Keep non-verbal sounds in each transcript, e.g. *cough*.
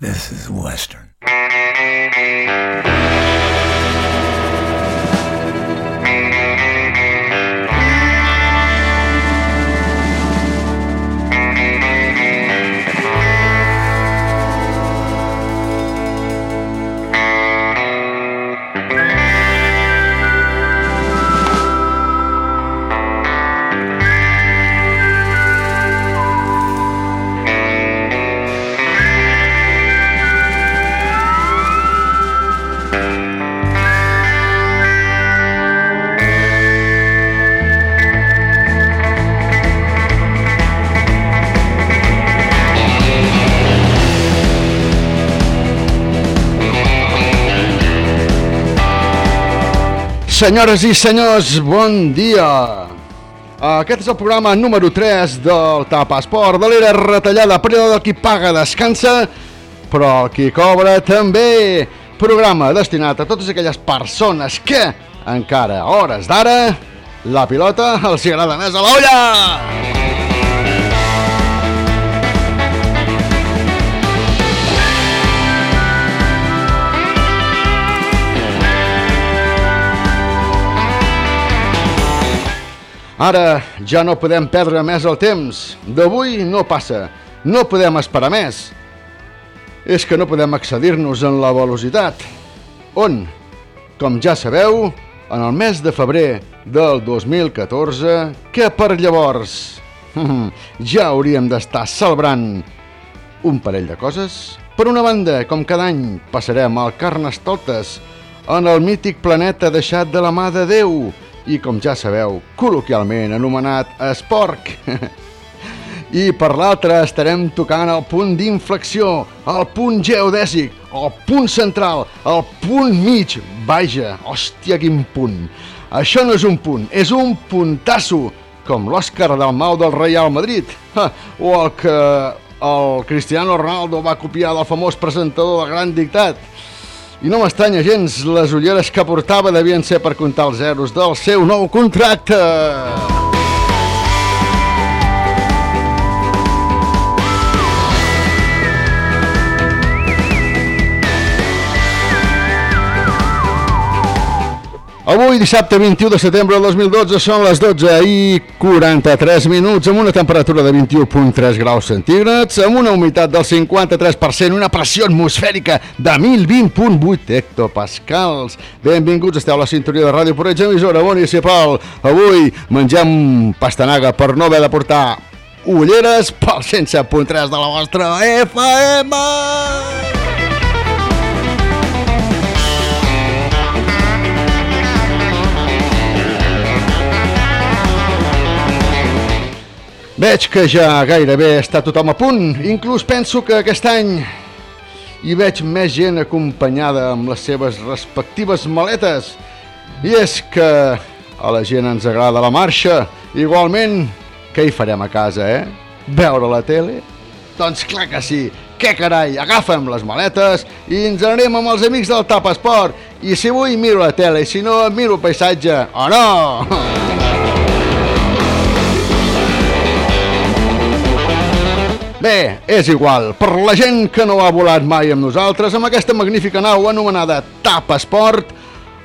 This is Western. Senyores i senyors, bon dia! Aquest és el programa número 3 del Tapesport, de l'era retallada, període del qui paga descansa, però el qui cobra també. Programa destinat a totes aquelles persones que, encara a hores d'ara, la pilota els agrada més a l'olla! Ara ja no podem perdre més el temps. D'avui no passa. No podem esperar més. És que no podem accedir-nos en la velocitat. On? Com ja sabeu, en el mes de febrer del 2014, que per llavors *laughs* ja hauríem d'estar celebrant un parell de coses. Per una banda, com cada any, passarem al Carnestoltes en el mític planeta deixat de la mà de Déu, i, com ja sabeu, col·loquialment anomenat Esporc. *laughs* I per l'altra estarem tocant el punt d'inflexió, el punt geodèsic, el punt central, el punt mig. Vaja, hòstia, quin punt. Això no és un punt, és un puntasso, com l'Òscar del Mau del Real Madrid, o el que el Cristiano Ronaldo va copiar del famós presentador del Gran Dictat. I no m'estranya gens, les ulleres que portava devien ser per comptar els zeros del seu nou contracte. Avui, dissabte 21 de setembre del 2012, són les 12 i 43 minuts, amb una temperatura de 21.3 graus centígrads, amb una humitat del 53%, una pressió atmosfèrica de 1020.8 hectopascals. Benvinguts, esteu a la sintonia de Ràdio Porreig, emissora municipal. Avui mengem pastanaga per no haver de portar ulleres pel 107.3 de la vostra FM. Veig que ja gairebé està tothom a punt. Inclús penso que aquest any hi veig més gent acompanyada amb les seves respectives maletes. I és que a la gent ens agrada la marxa. Igualment, què hi farem a casa, eh? Veure la tele? Doncs clar que sí. Què carai, agafem les maletes i ens anem amb els amics del Tap Esport. I si vull miro la tele, i si no miro el paisatge, o no! *laughs* Bé, és igual, per la gent que no ha volat mai amb nosaltres, amb aquesta magnífica nau anomenada TAP Esport,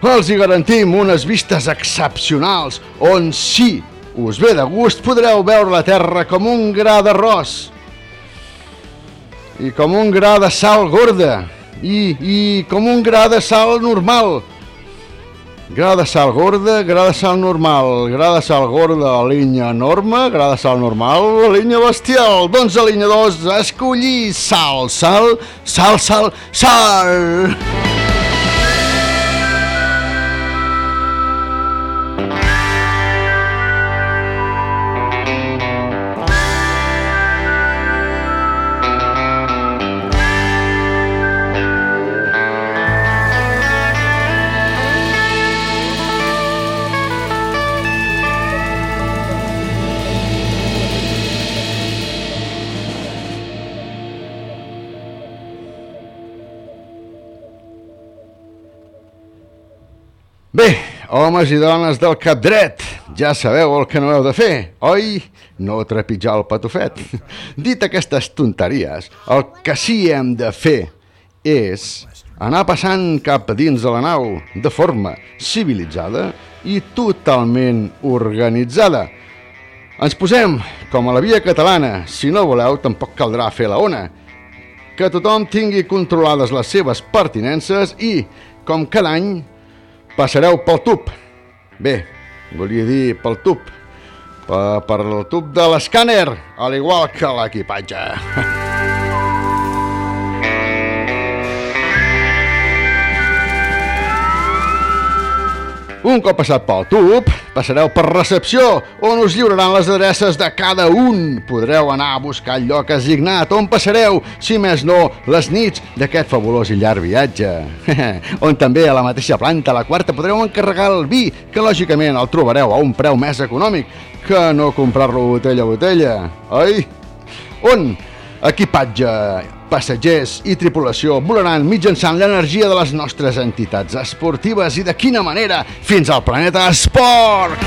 els hi garantim unes vistes excepcionals, on si us ve de gust podreu veure la Terra com un gra d'arròs i com un gra de sal gorda i, i com un gra de sal normal Gra de sal gorda, gra de sal normal, gra de sal gorda, línia norma, gra de sal normal, línia bestial. Doncs a línia 2, escollir sal, sal, sal, sal, sal. Bé, homes i dones del cap dret, ja sabeu el que no heu de fer, oi? No trepitjar el patufet. *laughs* Dit aquestes tonteries, el que sí hem de fer és anar passant cap dins de la nau de forma civilitzada i totalment organitzada. Ens posem com a la via catalana, si no voleu tampoc caldrà fer la ona. Que tothom tingui controlades les seves pertinences i, com cada any, passareu pel tub. Bé, volia dir pel tub, per, per el tub de l'escàner, al igual que l'equipatge. *laughs* Un cop passat pel tub, passareu per recepció, on us lliuraran les adreces de cada un. Podreu anar a buscar el lloc assignat, on passareu, si més no, les nits d'aquest fabulós i llarg viatge. *laughs* on també a la mateixa planta, a la quarta, podreu encarregar el vi, que lògicament el trobareu a un preu més econòmic que no comprar-lo botella a botella, oi? On? Equipatge, passatgers i tripulació volaran mitjançant l'energia de les nostres entitats esportives i de quina manera fins al planeta Esport!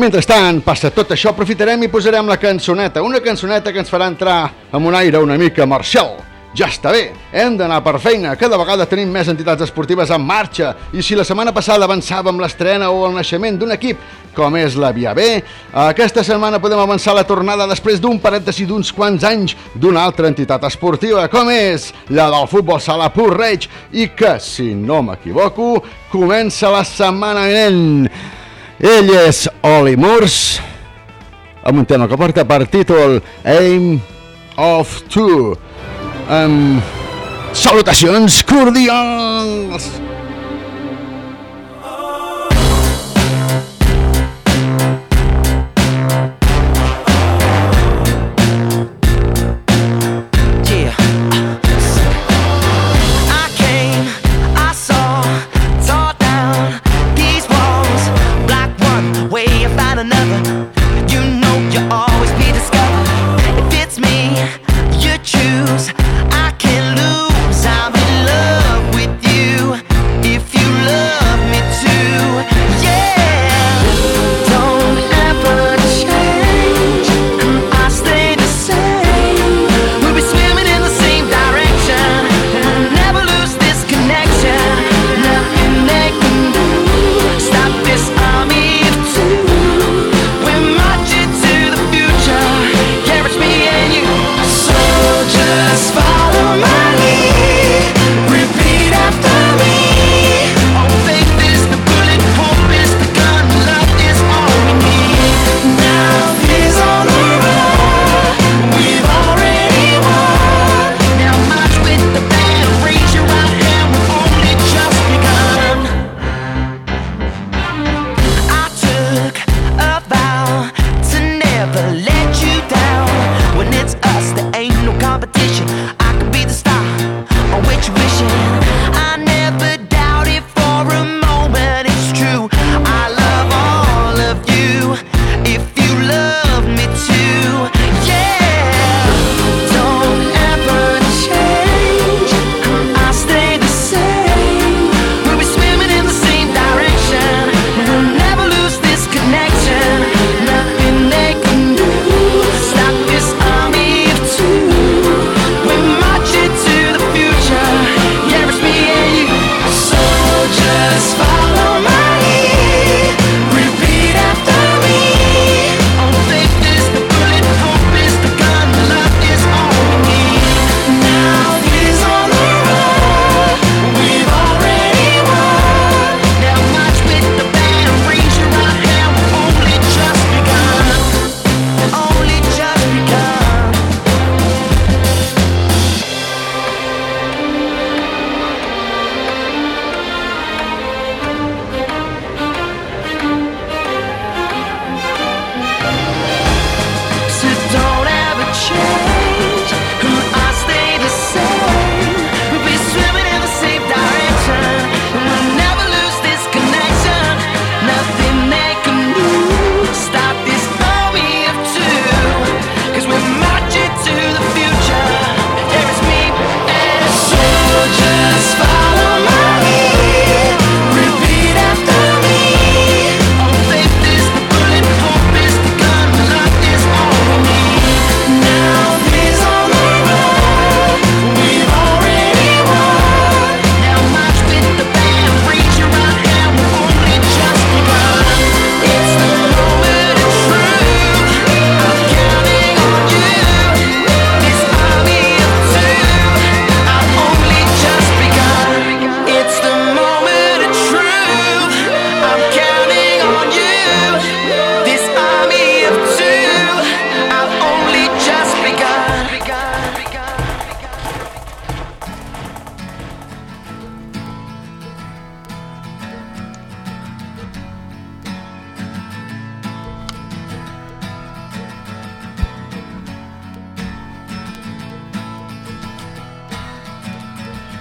Mentrestant, passa tot això, aprofitarem i posarem la cançoneta, una cançoneta que ens farà entrar amb un aire una mica marcial. Ja està bé, hem d'anar per feina. Cada vegada tenim més entitats esportives en marxa i si la setmana passada avançàvem l'estrena o el naixement d'un equip, com és la Via B, aquesta setmana podem avançar la tornada després d'un parèntesi d'uns quants anys d'una altra entitat esportiva, com és la del futbol sala Reig i que, si no m'equivoco, comença la setmana vinent. Ell és Oli Murs, amb un tema que porta per títol Aim of Two amb salutacions cordials!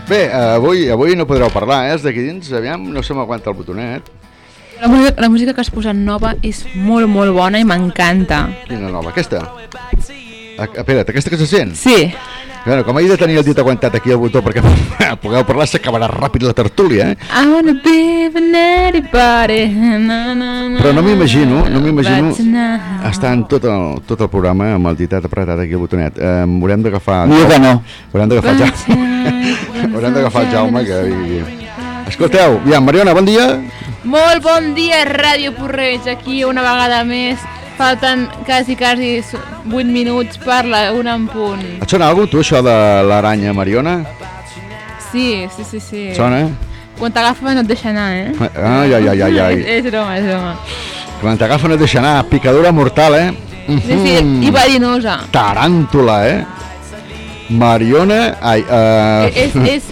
Bé, eh, avui, avui no podreu parlar, eh? Els d'aquí dins, aviam, no se m'aguanta el botonet. La música, la música que has posat nova és molt, molt bona i m'encanta. Quina nova? Aquesta? Ah, espera't, aquesta que se sent? Sí. Bueno, com he de tenir el dit aguantat aquí al botó perquè *laughs* pugueu parlar, s'acabarà ràpid la tertúlia, eh? I wanna be with anybody. Na, na, na, Però no m'imagino, no m'imagino tonight- estant tot el, tot el programa amb el ditat apretat aquí al botonet. Eh, haurem d'agafar... Diu que no. Haurem d'agafar el Jaume. haurem d'agafar el Jaume que. Escolteu, ja, Mariona, bon dia. Molt bon dia, Ràdio Porreig, aquí una vegada més. Falten quasi, quasi 8 minuts per la una en punt. Et sona alguna tu, això de l'aranya Mariona? Sí, sí, sí, sí. Sona? Quan t'agafa no et deixa anar, eh? Ai, ai, ai, ai, ai. És, *laughs* és broma, és broma. Quan t'agafa no et deixa anar. Picadura mortal, eh? Sí, sí, i verinosa. Taràntula, eh? Mariona... Ai, uh... És, *laughs* és,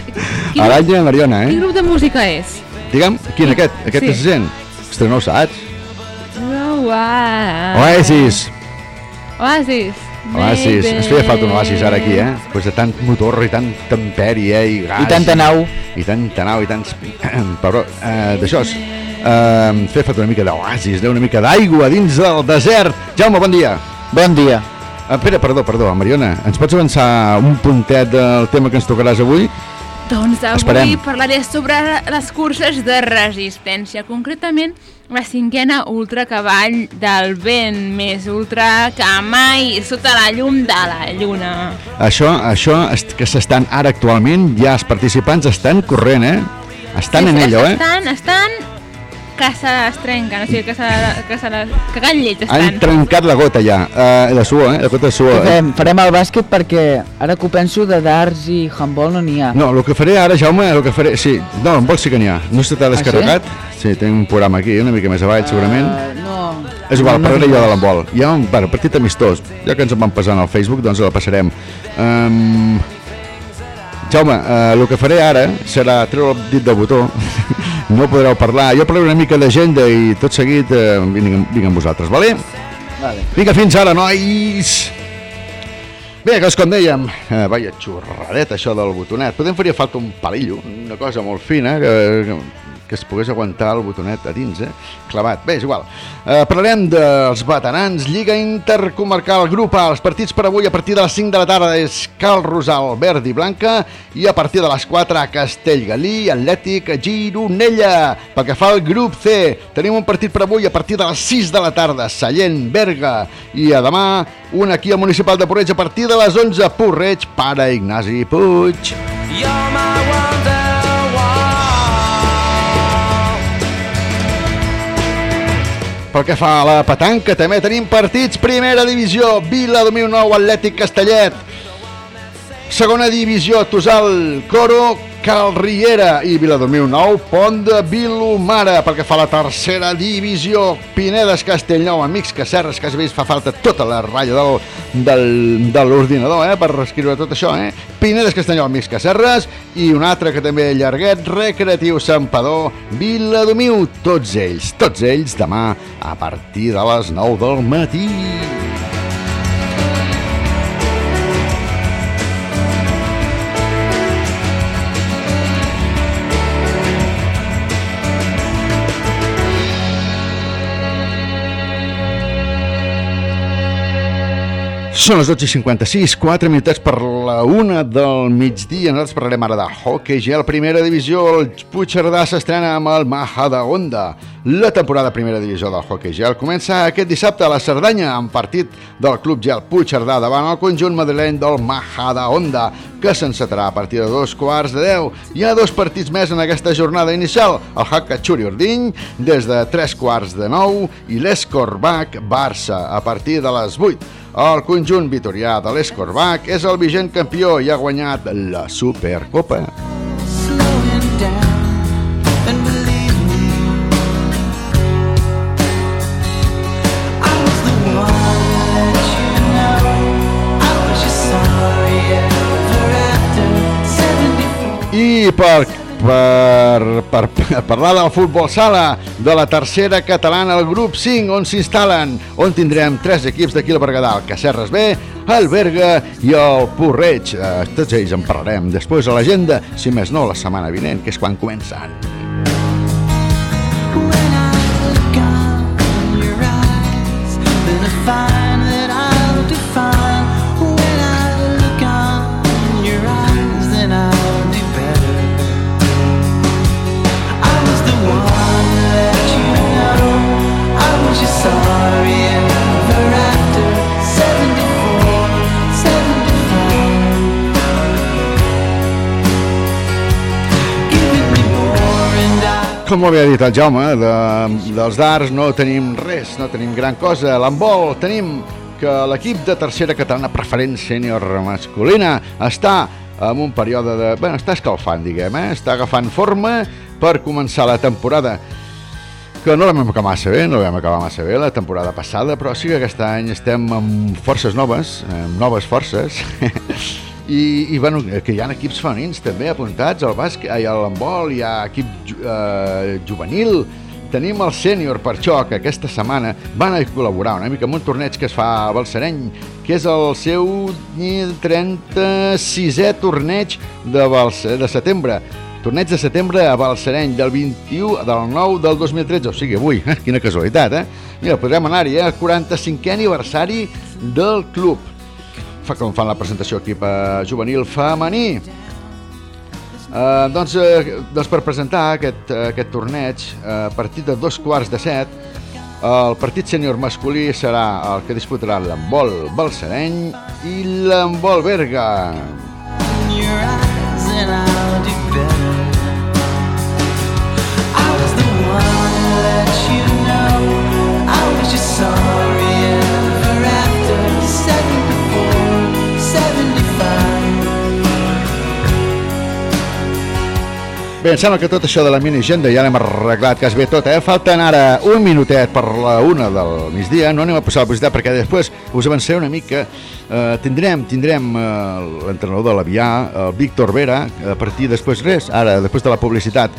quin, Aranya Mariona, quin eh? grup de música és? Digue'm, quin, aquest? Aquest Sí. se sent? Ostres, no ho saps? Oh, wow. Oasis. Oasis. Oasis. Ens feia falta un oasis ara aquí, eh? Pues de tant motor i tant temperi, eh? I gas. I tanta nau. I tanta nau i tants... *clears throat* Però, eh, d'això, eh, feia falta una mica d'oasis, una mica d'aigua dins del desert. Jaume, bon dia. Bon dia. Ah, Espera, perdó, perdó, Mariona, ens pots avançar un puntet del tema que ens tocaràs avui? Doncs avui Esperem. parlaré sobre les curses de resistència, concretament la cinquena ultracavall del vent, més ultra que mai sota la llum de la lluna. Això, això que s'estan ara actualment, ja els participants estan corrent, eh? Estan en ello, eh? Estan, estan que se trenquen, o sigui, que se, que se la, que can lleig Han estan. trencat la gota ja, uh, de suor, eh? La gota de suor. Què fem? Farem el bàsquet perquè ara que ho penso de darts i handball no n'hi ha. No, el que faré ara, Jaume, el que faré... Sí, no, en vol sí que n'hi ha. No se t'ha Ah, sí? descarregat? sí? tinc un programa aquí, una mica més avall, segurament. Uh, no. És igual, no, parlaré tinc jo de l'handbol. Hi ha un bueno, partit amistós, ja que ens en van passar al Facebook, doncs la passarem. Um, Jaume, uh, el que faré ara serà treure el dit de botó. *laughs* no podreu parlar. Jo parlaré una mica d'agenda i tot seguit uh, vinc, amb- vinc amb vosaltres, vale? Vale. Vinga, fins ara, nois! Bé, que és com dèiem, eh, vaya xurradeta això del botonet. Podem faria falta un palillo, una cosa molt fina, que, que, que es pogués aguantar el botonet a dins, eh? clavat. Bé, és igual. Eh, parlarem dels veterans, Lliga Intercomarcal, grup A. Els partits per avui a partir de les 5 de la tarda és Cal Rosal, Verd i Blanca i a partir de les 4 a Castellgalí, Atlètic, Gironella. Pel que fa al grup C, tenim un partit per avui a partir de les 6 de la tarda, Sallent, Berga i a demà un aquí al Municipal de Porreig a partir de les 11, Porreig, Pare Ignasi Puig. You're my wonderwall. Pel que fa a la petanca, també tenim partits Primera Divisió, Vila 2009, Atlètic Castellet. Segona Divisió, Tosal, Coro, Cal Riera i Vila 2009, Pont de Vilomara. Pel que fa la tercera divisió, Pinedes, Castellnou, Amics Cacerres, que has vist fa falta tota la ratlla del, del, de l'ordinador eh, per escriure tot això. Eh? Pinedes, Castellnou, Amics Cacerres i un altre que també llarguet, Recreatiu Sampador, Vila Domiu, tots ells, tots ells demà a partir de les 9 del matí. Són les 12.56, 4 minutets per la una del migdia. Nosaltres parlarem ara de hockey gel, primera divisió. El Puigcerdà s'estrena amb el Mahada Onda. La temporada primera divisió del hockey gel comença aquest dissabte a la Cerdanya amb partit del Club Gel Puigcerdà davant el conjunt madrileny del Mahada Onda, que s'encetarà a partir de dos quarts de deu. Hi ha dos partits més en aquesta jornada inicial. El Hackachuri Ordiny des de tres quarts de nou i l'Escorbac Barça a partir de les 8. El conjunt vitorià de l'Escorbac és el vigent campió i ha guanyat la Supercopa. Slowing down and believe me, I was the one that you know. I was just sorry ever after 74. I per, per, per, per parlar del futbol sala de la tercera catalana, el grup 5, on s'instal·len, on tindrem tres equips d'aquí al Berguedà, el Cacerres B, el Berga i el Porreig. Eh, tots ells en parlarem després a l'agenda, si més no, la setmana vinent, que és quan comencen. Com ho havia dit el Jaume, de, dels darts no tenim res, no tenim gran cosa. L'handbol tenim que l'equip de tercera catalana preferent sènior masculina està en un període de... Bueno, està escalfant, diguem, eh? Està agafant forma per començar la temporada que no la vam acabar massa bé, no la vam acabar massa bé la temporada passada, però sí que aquest any estem amb forces noves, amb noves forces, *laughs* i, i bueno, que hi ha equips femenins també apuntats al bàsquet, ai, a l'handbol, hi ha equip eh, juvenil, tenim el sènior per això que aquesta setmana van a col·laborar una mica amb un torneig que es fa a Balsareny, que és el seu 36è torneig de, Bals de setembre. Torneig de setembre a Balsareny del 21 del 9 del 2013, o sigui, avui, eh? *laughs* quina casualitat, eh? Mira, podrem anar-hi, eh? El 45è aniversari del club. Fa com fan la presentació equip eh, juvenil femení. Uh, doncs, uh, doncs per presentar aquest, uh, aquest torneig, uh, a partir de dos quarts de set, el partit sènior masculí serà el que disputarà l'handbol Balsareny i l'handbol Berga. in your eyes and I'll do. Bé, em sembla que tot això de la mini-agenda ja l'hem arreglat quasi bé tot, eh? Falten ara un minutet per la una del migdia, no anem a passar la publicitat perquè després us avanceu una mica. Eh, tindrem tindrem eh, l'entrenador de l'Avià, el Víctor Vera, a partir després res, ara, després de la publicitat,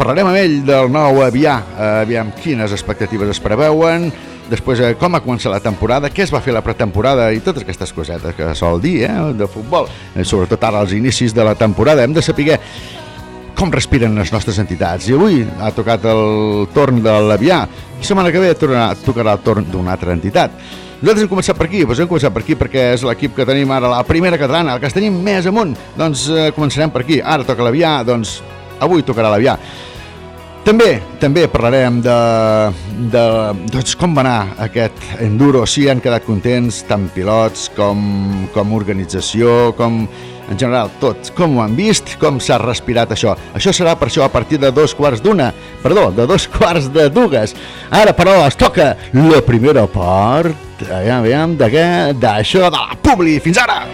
parlarem amb ell del nou Avià, eh, aviam quines expectatives es preveuen, després eh, com ha començat la temporada, què es va fer la pretemporada i totes aquestes cosetes que sol dir, eh, de futbol, eh, sobretot ara als inicis de la temporada. Hem de saber com respiren les nostres entitats. I avui ha tocat el torn de l'Avià. I setmana que ve tornarà, tocarà el torn d'una altra entitat. Nosaltres hem començat per aquí, doncs hem començat per aquí perquè és l'equip que tenim ara, la primera catalana, el que tenim més amunt. Doncs eh, començarem per aquí. Ara toca l'Avià, doncs avui tocarà l'Avià. També també parlarem de, de doncs, com va anar aquest enduro, si han quedat contents tant pilots com, com organització, com en general tot, com ho han vist, com s'ha respirat això. Això serà per això a partir de dos quarts d'una, perdó, de dos *laughs* quarts de dues. Ara, però, es toca la primera part, aviam, aviam, de què? D'això de la Publi. Fins ara!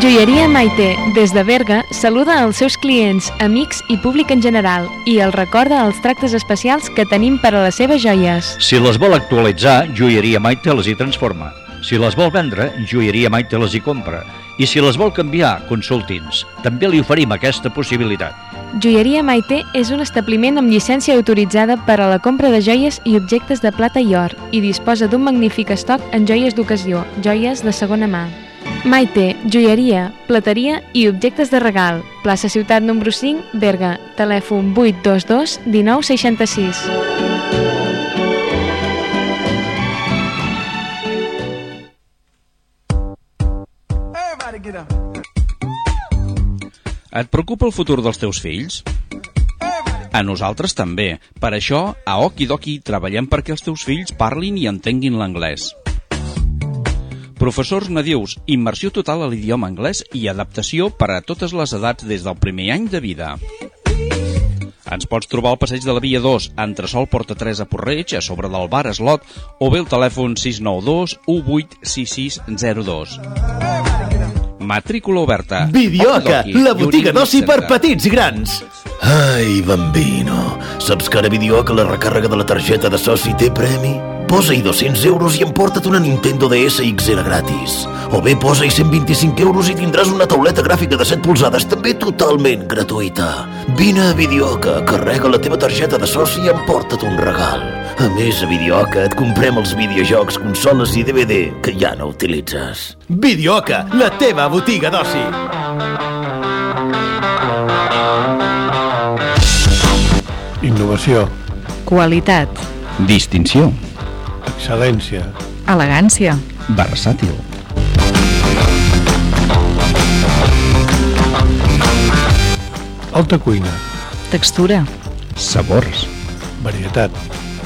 Joieria Maite, des de Berga, saluda els seus clients, amics i públic en general i els recorda els tractes especials que tenim per a les seves joies. Si les vol actualitzar, Joieria Maite les hi transforma. Si les vol vendre, Joieria Maite les hi compra. I si les vol canviar, consulti'ns. També li oferim aquesta possibilitat. Joieria Maite és un establiment amb llicència autoritzada per a la compra de joies i objectes de plata i or i disposa d'un magnífic estoc en joies d'ocasió, joies de segona mà. Maite, joieria, plateria i objectes de regal. Plaça Ciutat número 5, Berga. Telèfon 822 1966. Et preocupa el futur dels teus fills? A nosaltres també. Per això, a Okidoki treballem perquè els teus fills parlin i entenguin l'anglès. Professors nadius, immersió total a l'idioma anglès i adaptació per a totes les edats des del primer any de vida. Ens pots trobar al passeig de la Via 2, entre Sol Porta 3 a Porreig, a sobre del bar Eslot, o bé el telèfon 692 186602. Matrícula oberta. Videoca, la botiga d'oci per petits i grans. Ai, bambino, saps que ara a Videoca la recàrrega de la targeta de soci té premi? Posa-hi 200 euros i emporta't una Nintendo DS XL gratis. O bé posa-hi 125 euros i tindràs una tauleta gràfica de 7 polzades també totalment gratuïta. Vine a Videoca, carrega la teva targeta de soci i emporta't un regal. A més, a Videoca et comprem els videojocs, consoles i DVD que ja no utilitzes. Videoca, la teva botiga d'oci. Innovació, Qualitat. Distinció. excel·lència, Elegància. Versàtil. alta cuina, Textura. Sabors. varietat,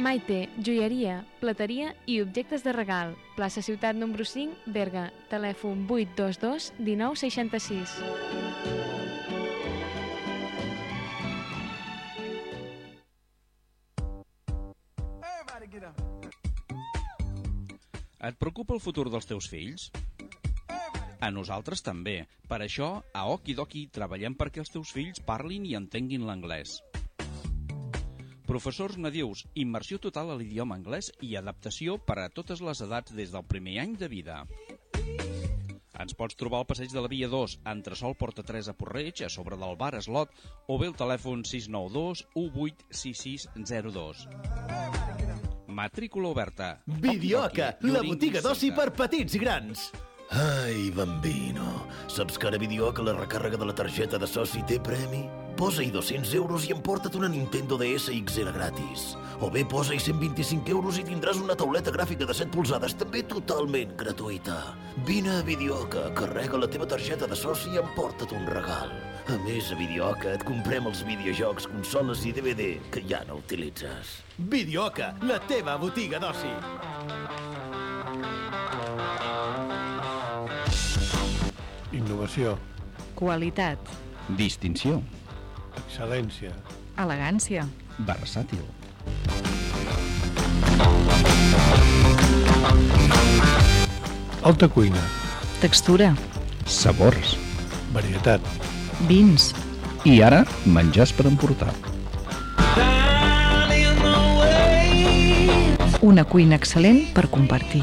Maite, joieria, plateria i objectes de regal. Plaça Ciutat número 5, Berga. Telèfon 822 1966. Et preocupa el futur dels teus fills? A nosaltres també. Per això, a Okidoki treballem perquè els teus fills parlin i entenguin l'anglès. Professors nadius, immersió total a l'idioma anglès i adaptació per a totes les edats des del primer any de vida. Ens pots trobar al passeig de la Via 2, entresol Porta 3 a Porreig, a sobre del bar Eslot, o bé el telèfon 692 186602. Matrícula oberta. Videoca, Okidoki, la botiga d'oci per petits i grans. Ai, bambino, saps que ara Videoca la recàrrega de la targeta de soci té premi? Posa-hi 200 euros i emporta't una Nintendo DS XL gratis. O bé posa-hi 125 euros i tindràs una tauleta gràfica de 7 polzades també totalment gratuïta. Vine a Videoca, carrega la teva targeta de soci i emporta't un regal. A més, a Videoca et comprem els videojocs, consoles i DVD que ja no utilitzes. Videoca, la teva botiga d'oci. Innovació, Qualitat. Distinció. excel·lència, Elegància. Versàtil. alta cuina, Textura. Sabors. varietat, Vins. I ara, menjars per emportar. Una cuina excel·lent per compartir.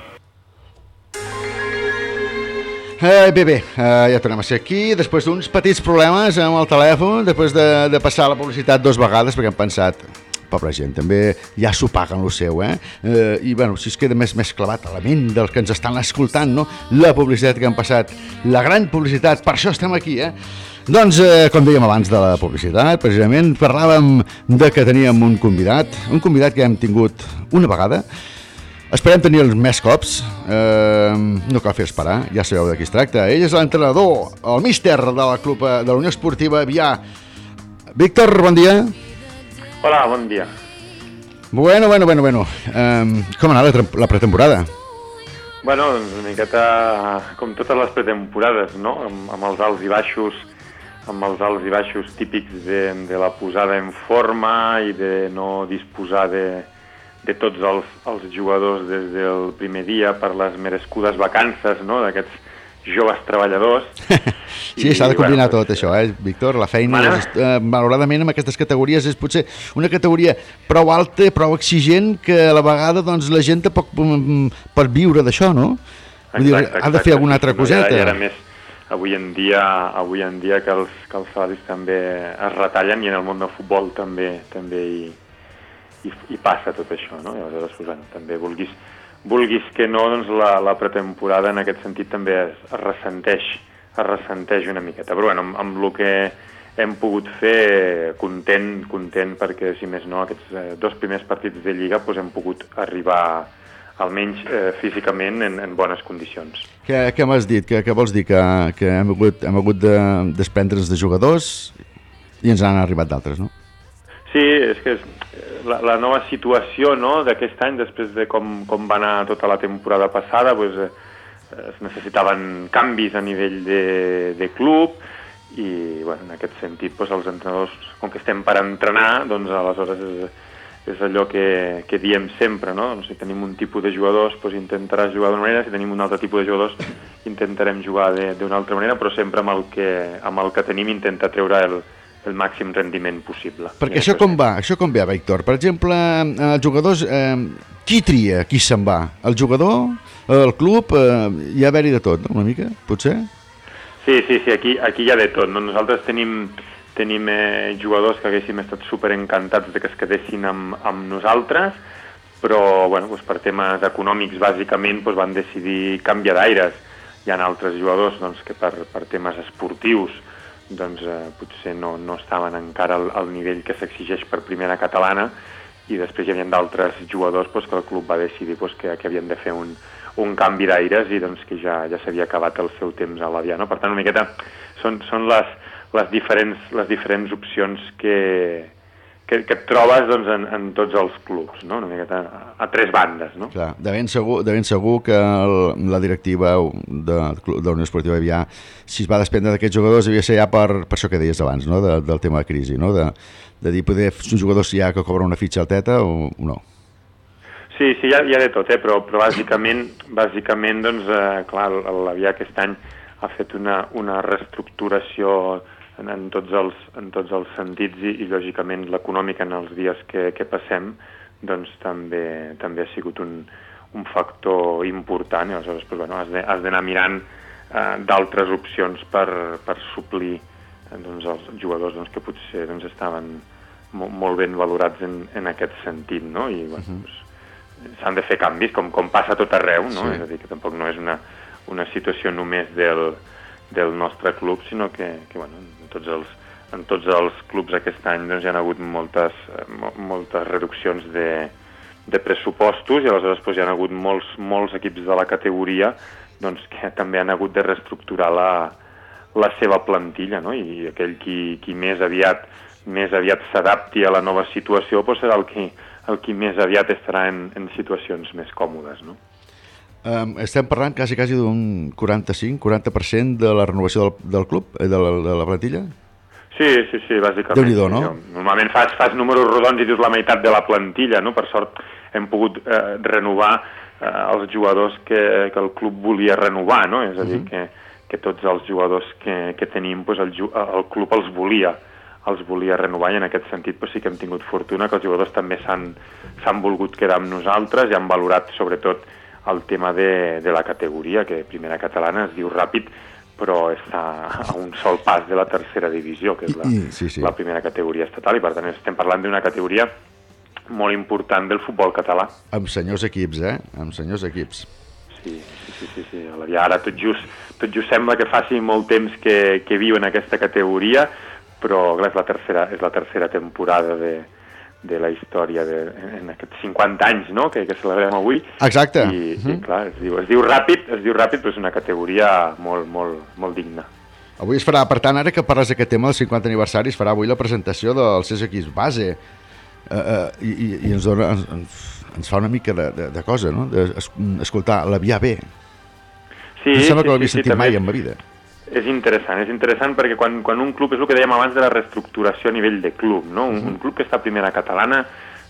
Eh, bé, bé, eh, ja tornem a ser aquí, després d'uns petits problemes amb el telèfon, després de, de passar la publicitat dos vegades, perquè hem pensat, pobra gent, també ja s'ho paguen lo seu, eh? eh? I, bueno, si es queda més, més clavat a la ment dels que ens estan escoltant, no? La publicitat que han passat, la gran publicitat, per això estem aquí, eh? Doncs, eh, com dèiem abans de la publicitat, precisament parlàvem de que teníem un convidat, un convidat que hem tingut una vegada, Esperem tenir-los més cops, eh, no cal fer esperar, ja sabeu de qui es tracta. Ell és l'entrenador, el míster de la club eh, de la Unió Esportiva Avià. Víctor, bon dia. Hola, bon dia. Bueno, bueno, bueno, bueno. Eh, com ha anat la, la pretemporada? Bueno, doncs una miqueta com totes les pretemporades, no? Amb, amb els alts i baixos amb els alts i baixos típics de, de la posada en forma i de no disposar de, de tots els, els jugadors des del primer dia per les merescudes vacances no? d'aquests joves treballadors. *laughs* Sí, s'ha de combinar bueno, tot això, eh, Víctor? La feina, Mana. és, eh, malauradament, amb aquestes categories és potser una categoria prou alta, prou exigent, que a la vegada doncs, la gent tampoc mm, pot viure d'això, no? Vull dir, Exacte, ha de fer alguna altra coseta. i ara més, avui en dia, avui en dia que els, que els salaris també es retallen i en el món del futbol també també hi, hi, hi passa tot això, no? I aleshores, pues, bueno, també vulguis, vulguis que no, doncs la, la pretemporada en aquest sentit també es, es ressenteix, es ressenteix una miqueta. Però bueno, amb, amb el que hem pogut fer, content, content perquè, si més no, aquests eh, dos primers partits de Lliga doncs, hem pogut arribar almenys eh, físicament en, en bones condicions. Què, què m'has dit? Què, què vols dir? Que, que hem hagut, hem hagut de desprendre's de jugadors i ens han arribat d'altres, no? Sí, és que és la, la nova situació no, d'aquest any, després de com, com va anar tota la temporada passada, doncs, eh, es necessitaven canvis a nivell de, de club i bueno, en aquest sentit doncs, els entrenadors, com que estem per entrenar, doncs aleshores és, és allò que, que diem sempre, no? Si tenim un tipus de jugadors, doncs intentaràs jugar d'una manera, si tenim un altre tipus de jugadors, intentarem jugar d'una altra manera, però sempre amb el que, amb el que tenim intentar treure el, el màxim rendiment possible. Perquè I això com va? Això com va, Víctor? Per exemple, eh, els jugadors, eh, qui tria qui se'n va? El jugador, el club, eh, hi ha haver-hi de tot, no? una mica, potser? Sí, sí, sí, aquí, aquí hi ha de tot. No? Nosaltres tenim, tenim eh, jugadors que haguéssim estat super encantats de que es quedessin amb, amb nosaltres, però bueno, doncs per temes econòmics bàsicament doncs van decidir canviar d'aires. Hi ha altres jugadors doncs, que per, per temes esportius doncs, eh, potser no, no estaven encara al, al nivell que s'exigeix per primera catalana i després hi havia d'altres jugadors doncs, que el club va decidir doncs, que, que havien de fer un, un canvi d'aires i doncs, que ja, ja s'havia acabat el seu temps a l'Avià. No? Per tant, una miqueta són, són les, les, diferents, les diferents opcions que, que, que et trobes doncs, en, en tots els clubs, no? una miqueta a, a tres bandes. No? Clar, de ben segur, de ben segur que el, la directiva de, de la Unió Esportiva Avià, si es va desprendre d'aquests jugadors, havia de ser ja per, per això que deies abans, no? de, del tema de crisi, no? de, de dir, poder, són jugadors ja que cobren una fitxa alteta o no? Sí, sí, hi ha, hi ha de tot, eh? però, però bàsicament, bàsicament doncs, eh, clar, l'Avià aquest any ha fet una, una reestructuració en, en, tots els, en tots els sentits i, i lògicament l'econòmica en els dies que, que passem doncs també, també ha sigut un, un factor important i aleshores doncs, bueno, has d'anar mirant eh, d'altres opcions per, per suplir eh, doncs, els jugadors doncs, que potser doncs, estaven mo molt ben valorats en, en aquest sentit, no? I bueno, doncs, s'han de fer canvis, com, com passa tot arreu, no? Sí. És a dir, que tampoc no és una, una situació només del, del nostre club, sinó que, que bueno, en tots els, en tots els clubs aquest any doncs, hi ha hagut moltes, eh, mo- moltes reduccions de, de pressupostos i aleshores doncs, hi ha hagut molts, molts equips de la categoria doncs, que també han hagut de reestructurar la, la seva plantilla, no? i aquell qui, qui més aviat més aviat s'adapti a la nova situació doncs serà el qui, el qui més aviat estarà en, en situacions més còmodes. No? Um, estem parlant quasi, quasi d'un 45-40% de la renovació del, del club, eh, de la, de la plantilla? Sí, sí, sí, bàsicament. Déu-n'hi-do, no? Sí, Normalment fas, fas números rodons i dius la meitat de la plantilla, no? Per sort hem pogut eh, renovar eh, els jugadors que, que el club volia renovar, no? És a dir, Mhm. que, que tots els jugadors que, que tenim, doncs el, el club els volia els volia renovar i en aquest sentit doncs, sí que hem tingut fortuna que els jugadors també s'han s'han volgut quedar amb nosaltres i han valorat sobretot el tema de, de la categoria, que primera catalana es diu ràpid, però està a un sol pas de la tercera divisió, que és la, sí, sí. la primera categoria estatal, i per tant estem parlant d'una categoria molt important del futbol català. Amb senyors equips, eh? Amb senyors equips. Sí, sí, sí, sí, sí. Ara tot just, tot just sembla que faci molt temps que, que viu en aquesta categoria, però clar, és la tercera, és la tercera temporada de, de la història de, en aquests 50 anys no? que, que celebrem avui. Exacte. I, Mhm. i clar, es diu, es diu ràpid, es diu ràpid, però és una categoria molt, molt, molt digna. Avui es farà, per tant, ara que parles d'aquest tema del 50 aniversari, es farà avui la presentació seus equips base uh, uh, i, i, ens, dona, ens, ens, ens fa una mica de, de, de cosa, no? D'escoltar l'Avià B. Sí, em sembla sí, que l'havia sí, sí, sentit també. mai en ma vida. És interessant, és interessant perquè quan, quan un club, és el que dèiem abans de la reestructuració a nivell de club, no? Un, un club que està a primera catalana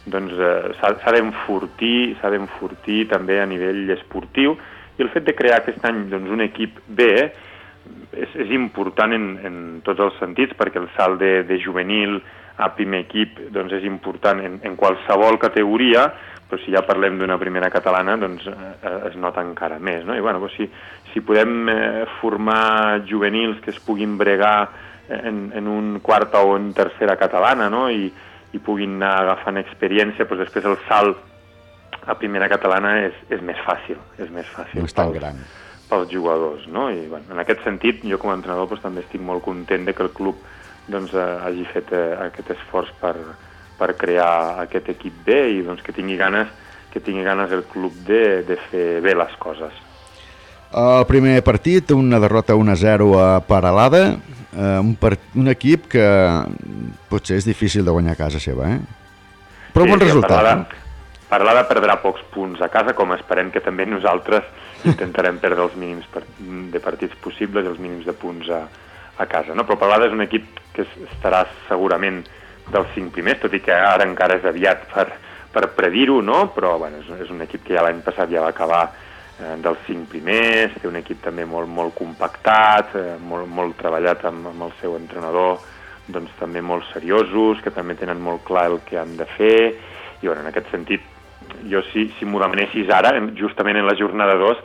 doncs eh, s'ha d'enfortir, s'ha d'enfortir també a nivell esportiu i el fet de crear aquest any doncs, un equip B és, és important en, en tots els sentits perquè el salt de, de juvenil a primer equip doncs, és important en, en qualsevol categoria però si ja parlem d'una primera catalana doncs eh, es nota encara més no? i bueno, doncs, si, si podem eh, formar juvenils que es puguin bregar en, en un quarta o en tercera catalana no? I, i puguin anar agafant experiència doncs després el salt a primera catalana és, és més fàcil és més fàcil No és tan gran. pels jugadors, no? I bueno, en aquest sentit, jo com a entrenador doncs, també estic molt content de que el club doncs, eh, hagi fet eh, aquest esforç per, per crear aquest equip B i doncs, que tingui ganes que tingui ganes el club de, de fer bé les coses. El primer partit, una derrota 1-0 a Paralada, eh, un, part, un equip que potser és difícil de guanyar a casa seva, eh? Però bon Sí, resultat. Parlada, no? Parlada perdrà pocs punts a casa, com esperem que també nosaltres *laughs* intentarem perdre els mínims per, de partits possibles, els mínims de punts a, a casa. No? Però Parlada és un equip que es- estarà segurament dels cinc primers, tot i que ara encara és aviat per, per predir-ho, no? però bueno, és, és un equip que ja l'any passat ja va acabar eh, dels cinc primers, té un equip també molt, molt compactat, eh, molt, molt treballat amb, amb el seu entrenador, doncs també molt seriosos, que també tenen molt clar el que han de fer, i bueno, en aquest sentit, jo si, si m'ho demanessis ara, en- justament en la jornada 2,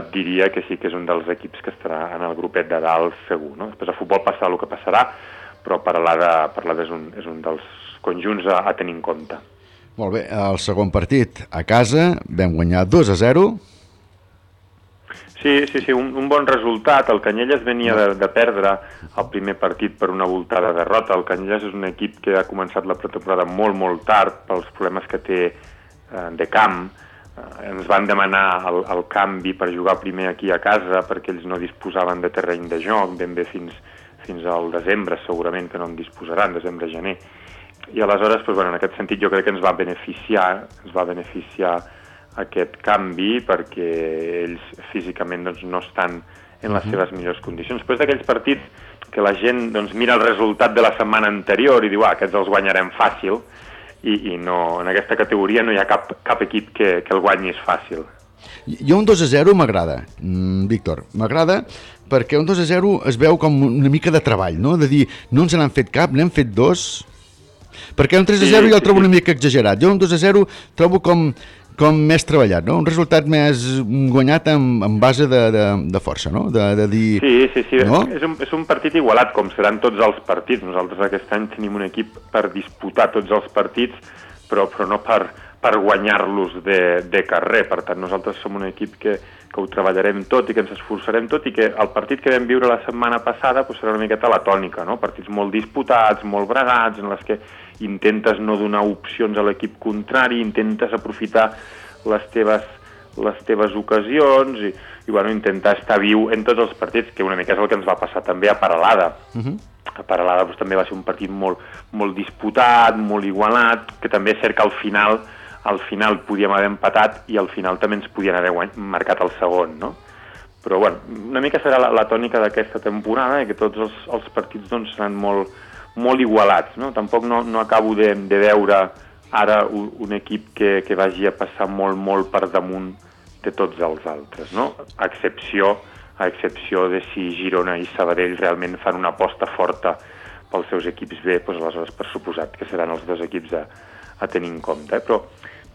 et diria que sí que és un dels equips que estarà en el grupet de dalt segur. No? Després a futbol passarà el que passarà, però Paralada, Paralada és, un, és un dels conjunts a, a tenir en compte. Molt bé, el segon partit a casa vam guanyar 2 a 0. Sí, sí, sí, un, un bon resultat. El Canyelles venia de, de perdre el primer partit per una voltada derrota. El Canyelles és un equip que ha començat la pretemporada molt, molt tard pels problemes que té eh, de camp. Eh, ens van demanar el, el canvi per jugar primer aquí a casa perquè ells no disposaven de terreny de joc ben bé fins, fins al desembre, segurament que no en disposaran, desembre-gener. I aleshores, doncs, bueno, en aquest sentit, jo crec que ens va beneficiar, ens va beneficiar aquest canvi perquè ells físicament doncs, no estan en les Mhm. seves millors condicions. Després d'aquells partits que la gent doncs, mira el resultat de la setmana anterior i diu, ah, aquests els guanyarem fàcil, i, i no, en aquesta categoria no hi ha cap, cap equip que, que el guanyi és fàcil. Jo un 2 a 0 m'agrada, mm, Víctor, m'agrada perquè un 2 a 0 es veu com una mica de treball, no? De dir, no ens n'han fet cap, n'hem fet dos... Perquè un 3 a Sí, 0 jo el sí, trobo sí. una mica exagerat. Jo un 2 a 0 trobo com, com més treballat, no? Un resultat més guanyat en, en base de, de, de força, no? De, de dir... Sí, sí, sí. No? És, un, és un partit igualat, com seran tots els partits. Nosaltres aquest any tenim un equip per disputar tots els partits, però, però no per, per guanyar-los de, de carrer. Per tant, nosaltres som un equip que, que ho treballarem tot i que ens esforçarem tot i que el partit que vam viure la setmana passada doncs, serà una miqueta la tònica, no? Partits molt disputats, molt bregats, en les que intentes no donar opcions a l'equip contrari, intentes aprofitar les teves, les teves ocasions i, i bueno, intentar estar viu en tots els partits, que una mica és el que ens va passar també a Paralada. Uh -huh. A Paralada doncs, també va ser un partit molt, molt disputat, molt igualat, que també és cert que al final al final podíem haver empatat i al final també ens podien haver guany, marcat el segon, no? Però bueno, una mica serà la, la tònica d'aquesta temporada i que tots els, els partits doncs, seran molt, molt igualats, no? Tampoc no, no acabo de, de veure ara un, un equip que, que vagi a passar molt, molt per damunt de tots els altres, no? A excepció, a excepció de si Girona i Sabadell realment fan una aposta forta pels seus equips B, doncs aleshores per suposat que seran els dos equips a, a tenir en compte. Eh? Però,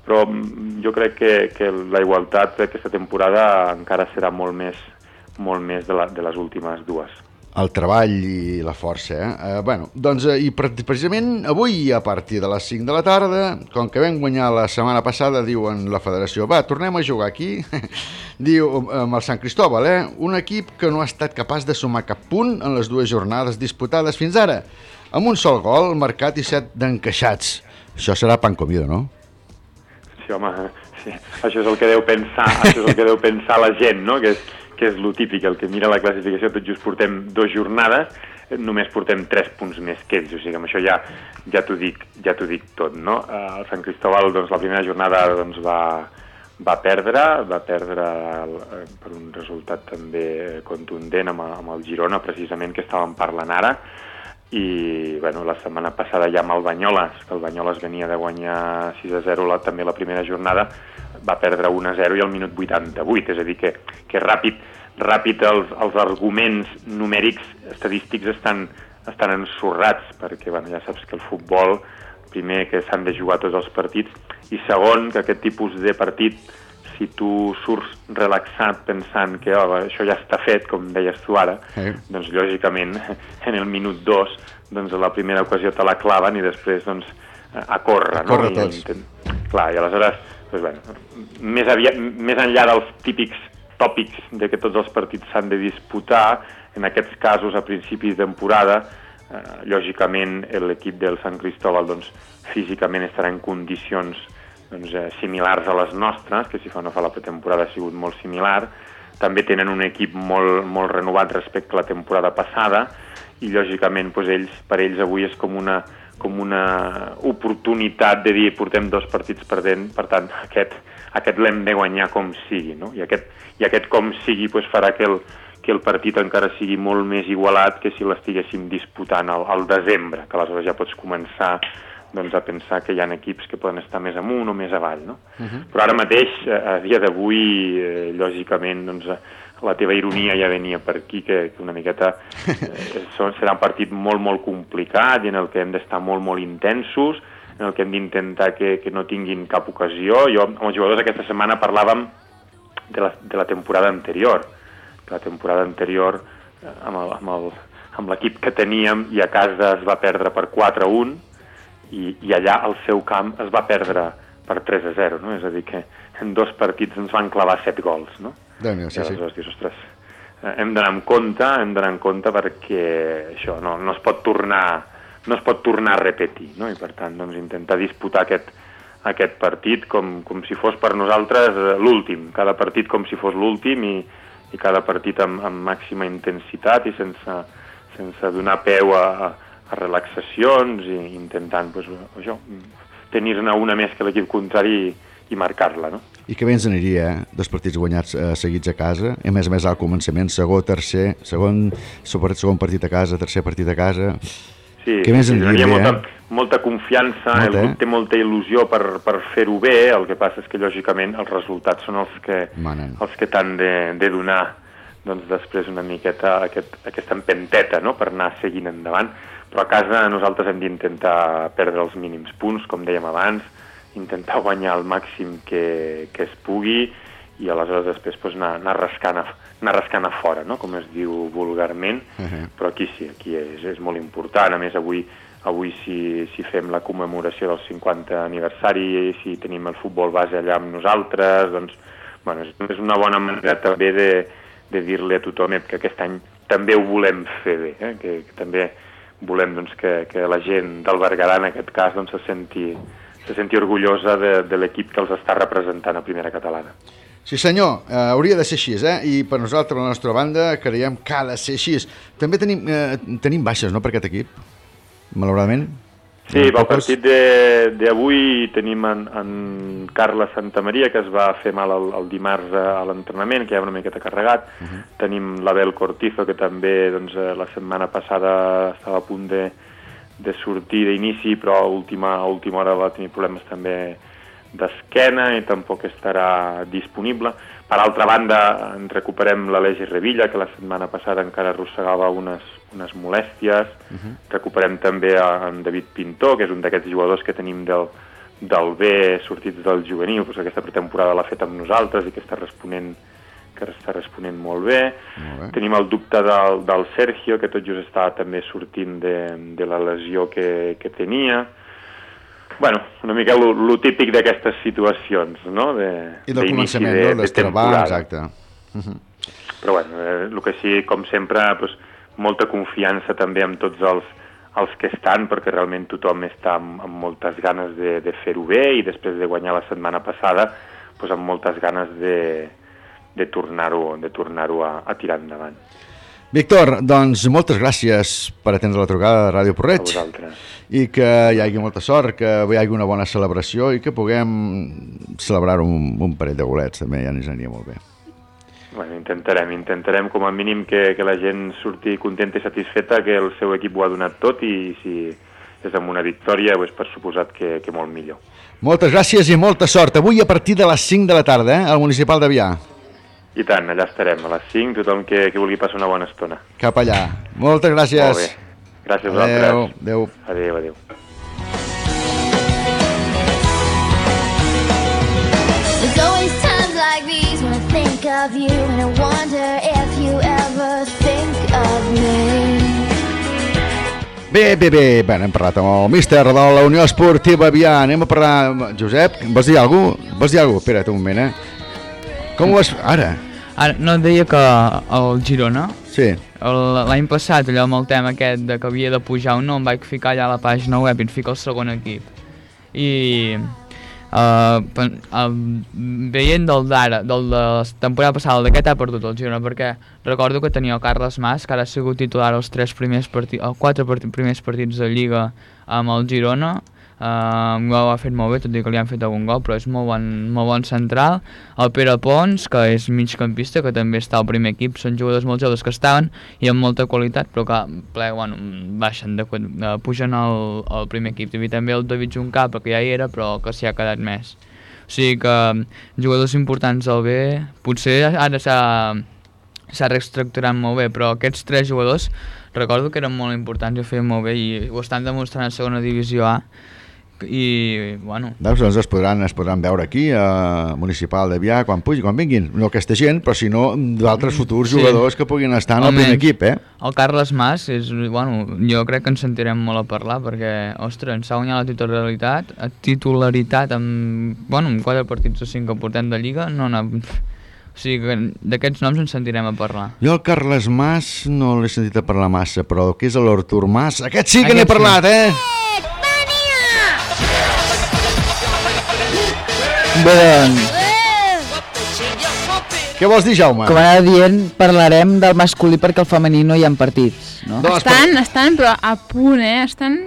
però mm, jo crec que, que la igualtat d'aquesta temporada encara serà molt més, molt més de, la, de les últimes dues. El treball i la força. Eh? Eh, bueno, doncs, eh, i pre- precisament avui, a partir de les 5 de la tarda, com que vam guanyar la setmana passada, diuen la federació, va, tornem a jugar aquí, *laughs* diu amb el Sant Cristóbal, eh? un equip que no ha estat capaç de sumar cap punt en les dues jornades disputades fins ara, amb un sol gol marcat i set d'encaixats. Això serà pan comido, no? Sí, home, sí. això és el que deu pensar, això és el que deu pensar la gent, no? Que és, que és lo típic, el que mira la classificació, tot just portem dues jornades, només portem tres punts més que ells, o sigui que amb això ja, ja t'ho dic, ja t'ho dic tot, no? Eh, El Sant Cristóbal, doncs, la primera jornada doncs, va, va perdre, va perdre eh, per un resultat també contundent amb, amb el Girona, precisament, que estàvem parlant ara, i bueno, la setmana passada ja amb el Banyoles, que el Banyoles venia de guanyar 6 a 0 la, també la primera jornada, va perdre 1 a 0 i al minut 88, és a dir que, que ràpid, ràpid els, els arguments numèrics estadístics estan, estan ensorrats, perquè bueno, ja saps que el futbol, primer que s'han de jugar tots els partits, i segon que aquest tipus de partit si tu surts relaxat pensant que oh, això ja està fet, com deies tu ara, Eh. doncs lògicament en el minut 2 doncs a la primera ocasió te la claven i després doncs a córrer, A córrer no? intent- Clar, i aleshores, doncs, bueno, més, aviat, més enllà dels típics tòpics de que tots els partits s'han de disputar, en aquests casos a principi de temporada, eh, lògicament l'equip del Sant Cristóbal doncs, físicament estarà en condicions doncs, eh, similars a les nostres, que si fa no fa la pretemporada ha sigut molt similar. També tenen un equip molt, molt renovat respecte a la temporada passada i lògicament doncs, ells, per ells avui és com una, com una oportunitat de dir portem dos partits perdent, per tant aquest, aquest l'hem de guanyar com sigui, no? I aquest, i aquest com sigui doncs, farà que el, que el partit encara sigui molt més igualat que si l'estiguéssim disputant al, al desembre, que aleshores ja pots començar doncs, a pensar que hi ha equips que poden estar més amunt o més avall, no? Però ara mateix, a dia d'avui, eh, lògicament, doncs, la teva ironia ja venia per aquí, que, que una miqueta eh, *laughs* serà un partit molt, molt complicat i en el que hem d'estar molt, molt intensos, en el que hem d'intentar que, que no tinguin cap ocasió. Jo amb els jugadors aquesta setmana parlàvem de la, de la temporada anterior, que la temporada anterior eh, amb el- amb el- amb l'equip que teníem i a casa es va perdre per 4-1 i, i allà al seu camp es va perdre per 3 a 0, no? És a dir, que en dos partits ens van clavar 7 gols, no? Déu-n'hi-do, sí, I sí. dius, ostres, eh, hem d'anar amb compte, hem d'anar amb compte perquè això no, no es pot tornar no es pot tornar a repetir, no? I per tant, doncs, intentar disputar aquest, aquest partit com, com si fos per nosaltres eh, l'últim, cada partit com si fos l'últim i, i cada partit amb, amb màxima intensitat i sense, sense donar peu a, a, a relaxacions i intentant pues, això, tenir-ne una més que l'equip contrari i, i marcar-la, no? I que bé ens aniria, eh? Dos partits guanyats eh, seguits a casa, i a més a més al començament, segon, tercer, segon, segon, partit a casa, tercer partit a casa... Sí, Què més sí, en donaria diria, molta, eh? molta confiança, Molta, el grup eh? té molta il·lusió per, per fer-ho bé, el que passa és que lògicament els resultats són els que, Manen. els que t'han de, de donar doncs després una miqueta aquest, aquesta empenteta no? per anar seguint endavant, però a casa nosaltres hem d'intentar perdre els mínims punts, com dèiem abans, intentar guanyar el màxim que, que es pugui i aleshores després doncs, anar, anar, rascant a, anar rascant a fora, no? com es diu vulgarment, Uh-huh. però aquí sí, aquí és, és molt important. A més, avui, avui si, si fem la commemoració del 50 aniversari, si tenim el futbol base allà amb nosaltres, doncs, bueno, és, és una bona manera també de, de dir-li a tothom que aquest any també ho volem fer bé, eh? que, que també volem doncs, que, que la gent del Berguedà, en aquest cas, doncs, se senti, se senti orgullosa de, de l'equip que els està representant a Primera Catalana. Sí senyor, eh, hauria de ser així, eh? I per nosaltres, la nostra banda, creiem que ha de ser així. També tenim, eh, tenim baixes, no?, per aquest equip, malauradament. Sí, pel poques. partit de- d'avui tenim en, en Carles Santamaria, que es va fer mal el, el dimarts a, a l'entrenament, que ja una miqueta carregat. Uh -huh. Tenim l'Abel Cortizo, que també doncs, eh, la setmana passada estava a punt de, de sortir d'inici, però a última, a última hora va tenir problemes també d'esquena i tampoc estarà disponible. Per altra banda, en recuperem l'Alegi Revilla, que la setmana passada encara arrossegava unes, unes molèsties. Uh -huh. Recuperem també en David Pintó, que és un d'aquests jugadors que tenim del, del B, sortits del juvenil, doncs aquesta pretemporada l'ha fet amb nosaltres i que està responent que està responent molt bé. Molt bé. Tenim el dubte del, del Sergio, que tot just està també sortint de, de la lesió que, que tenia. Bueno, una mica lo, lo típic d'aquestes situacions, no? De, I del començament, de- no?, de d'estrebar, temporada. exacte. Uh -huh. Però bueno, eh, el que sí, com sempre, doncs, molta confiança també amb tots els, els que estan, perquè realment tothom està amb, amb moltes ganes de, de fer-ho bé i després de guanyar la setmana passada, doncs amb moltes ganes de, de tornar-ho de tornar a, a tirar endavant. Víctor, doncs moltes gràcies per atendre la trucada de Ràdio Porreig. A vosaltres. I que hi hagi molta sort, que hi hagi una bona celebració i que puguem celebrar un, un parell de golets, també, ja ens aniria molt bé. Bueno, intentarem, intentarem com a mínim que, que la gent surti contenta i satisfeta, que el seu equip ho ha donat tot i si és amb una victòria, doncs per suposat que, que molt millor. Moltes gràcies i molta sort. Avui a partir de les 5 de la tarda, eh, al Municipal d'Avià. I tant, allà estarem, a les 5, tothom que, que vulgui passar una bona estona. Cap allà. Moltes gràcies. Molt bé. Gràcies a Adéu, vosaltres. adéu. Adéu, adéu. There's always times like these when I think of you and I wonder if you ever think of me. Bé, bé, bé, bé, hem parlat amb el míster de la Unió Esportiva Avià. Anem a parlar amb... Josep, vols dir alguna cosa? Vols dir alguna cosa? Espera't un moment, eh? Com ho vas... Ara? Ara, no et deia que el Girona, Sí. l'any passat, allò amb el tema aquest de que havia de pujar no, em vaig ficar allà a la pàgina web i em fica el segon equip. I uh, uh, veient del d'ara, del de la temporada passada, d'aquest ha perdut el Girona, perquè recordo que tenia el Carles Mas, que ara ha sigut titular els tres primers partits, els quatre parti primers partits de Lliga amb el Girona, Uh, ho ha fet molt bé, tot i que li han fet algun gol, però és molt bon, molt bon central. El Pere Pons, que és migcampista, que també està al primer equip, són jugadors molt joves que estaven i amb molta qualitat, però que ple, bueno, baixen, de, uh, pugen al, al primer equip. I també el David Juncapa, que ja hi era, però que s'hi ha quedat més. O sigui que jugadors importants al B, potser ara s'ha s'ha reestructurat molt bé, però aquests tres jugadors recordo que eren molt importants i ho feien molt bé i ho estan demostrant a segona divisió A i, bueno, Doncs, doncs es podran, es podran veure aquí a Municipal d'Avià quan pugi, quan vinguin. No aquesta gent, però sinó d'altres futurs Sí. jugadors que puguin estar en el Almenys. primer equip, eh? El Carles Mas, és, bueno, jo crec que ens sentirem molt a parlar perquè, ostres, ens ha guanyat la titularitat, titularitat amb, bueno, amb quatre partits o cinc que portem de Lliga, no n'ha... O sigui que d'aquests noms ens sentirem a parlar. Jo el Carles Mas no l'he sentit a parlar massa, però el que és l'Artur Mas, aquest sí que n'he Aquest sí. parlat, eh? Bé, doncs, Què vols dir, Jaume? com anava dient, parlarem del masculí perquè el femení no hi ha partits, no? Doncs Estan, estan, però a punt, eh? Estan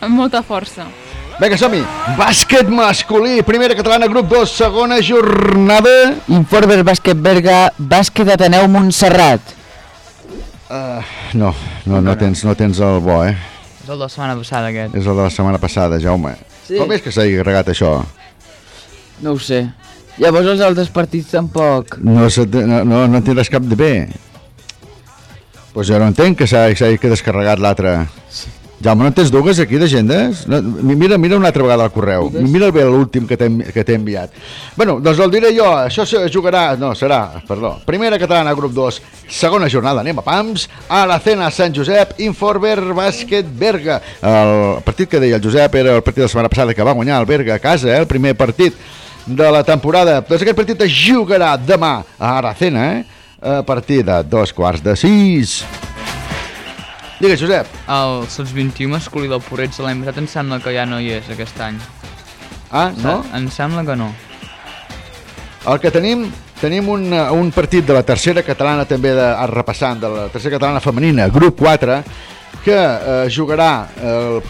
amb molta força. Vinga, som-hi. Bàsquet masculí, primera catalana, grup 2, segona jornada. Informer Bàsquet Berga, Bàsquet Ateneu Montserrat. Uh, no, no, no, tens, no tens el bo, eh? És el de la setmana passada aquest. És el de la setmana passada, Jaume. Sí. Com és que s'ha agregat això? No ho sé. Llavors els altres partits tampoc. No, no, no, no en tindràs cap de bé. Doncs pues jo no entenc que s'ha s'hagi que descarregat l'altre. Jaume, no en tens dues aquí d'agendes? No, mi- mira, mira una altra vegada el correu. Mira bé l'últim que t'he que t'he enviat. Bueno, doncs el diré jo. Això se jugarà... No, serà, perdó. Primera catalana, grup 2. Segona jornada, anem a Pams. A la cena Sant Josep, Inforber Bàsquet Berga. El partit que deia el Josep era el partit de la setmana passada que va guanyar el Berga a casa, eh? el primer partit de la temporada. Doncs aquest partit es jugarà demà a Aracena, eh? a partir de dos quarts de sis. Digues, Josep. El Sots 21 masculí del Porreig de l'any passat em sembla que ja no hi és aquest any. Ah, no? Em sembla que no. El que tenim, tenim un, eh, un partit de la tercera catalana també de, repassant, de la tercera catalana femenina, grup 4, que eh, jugarà el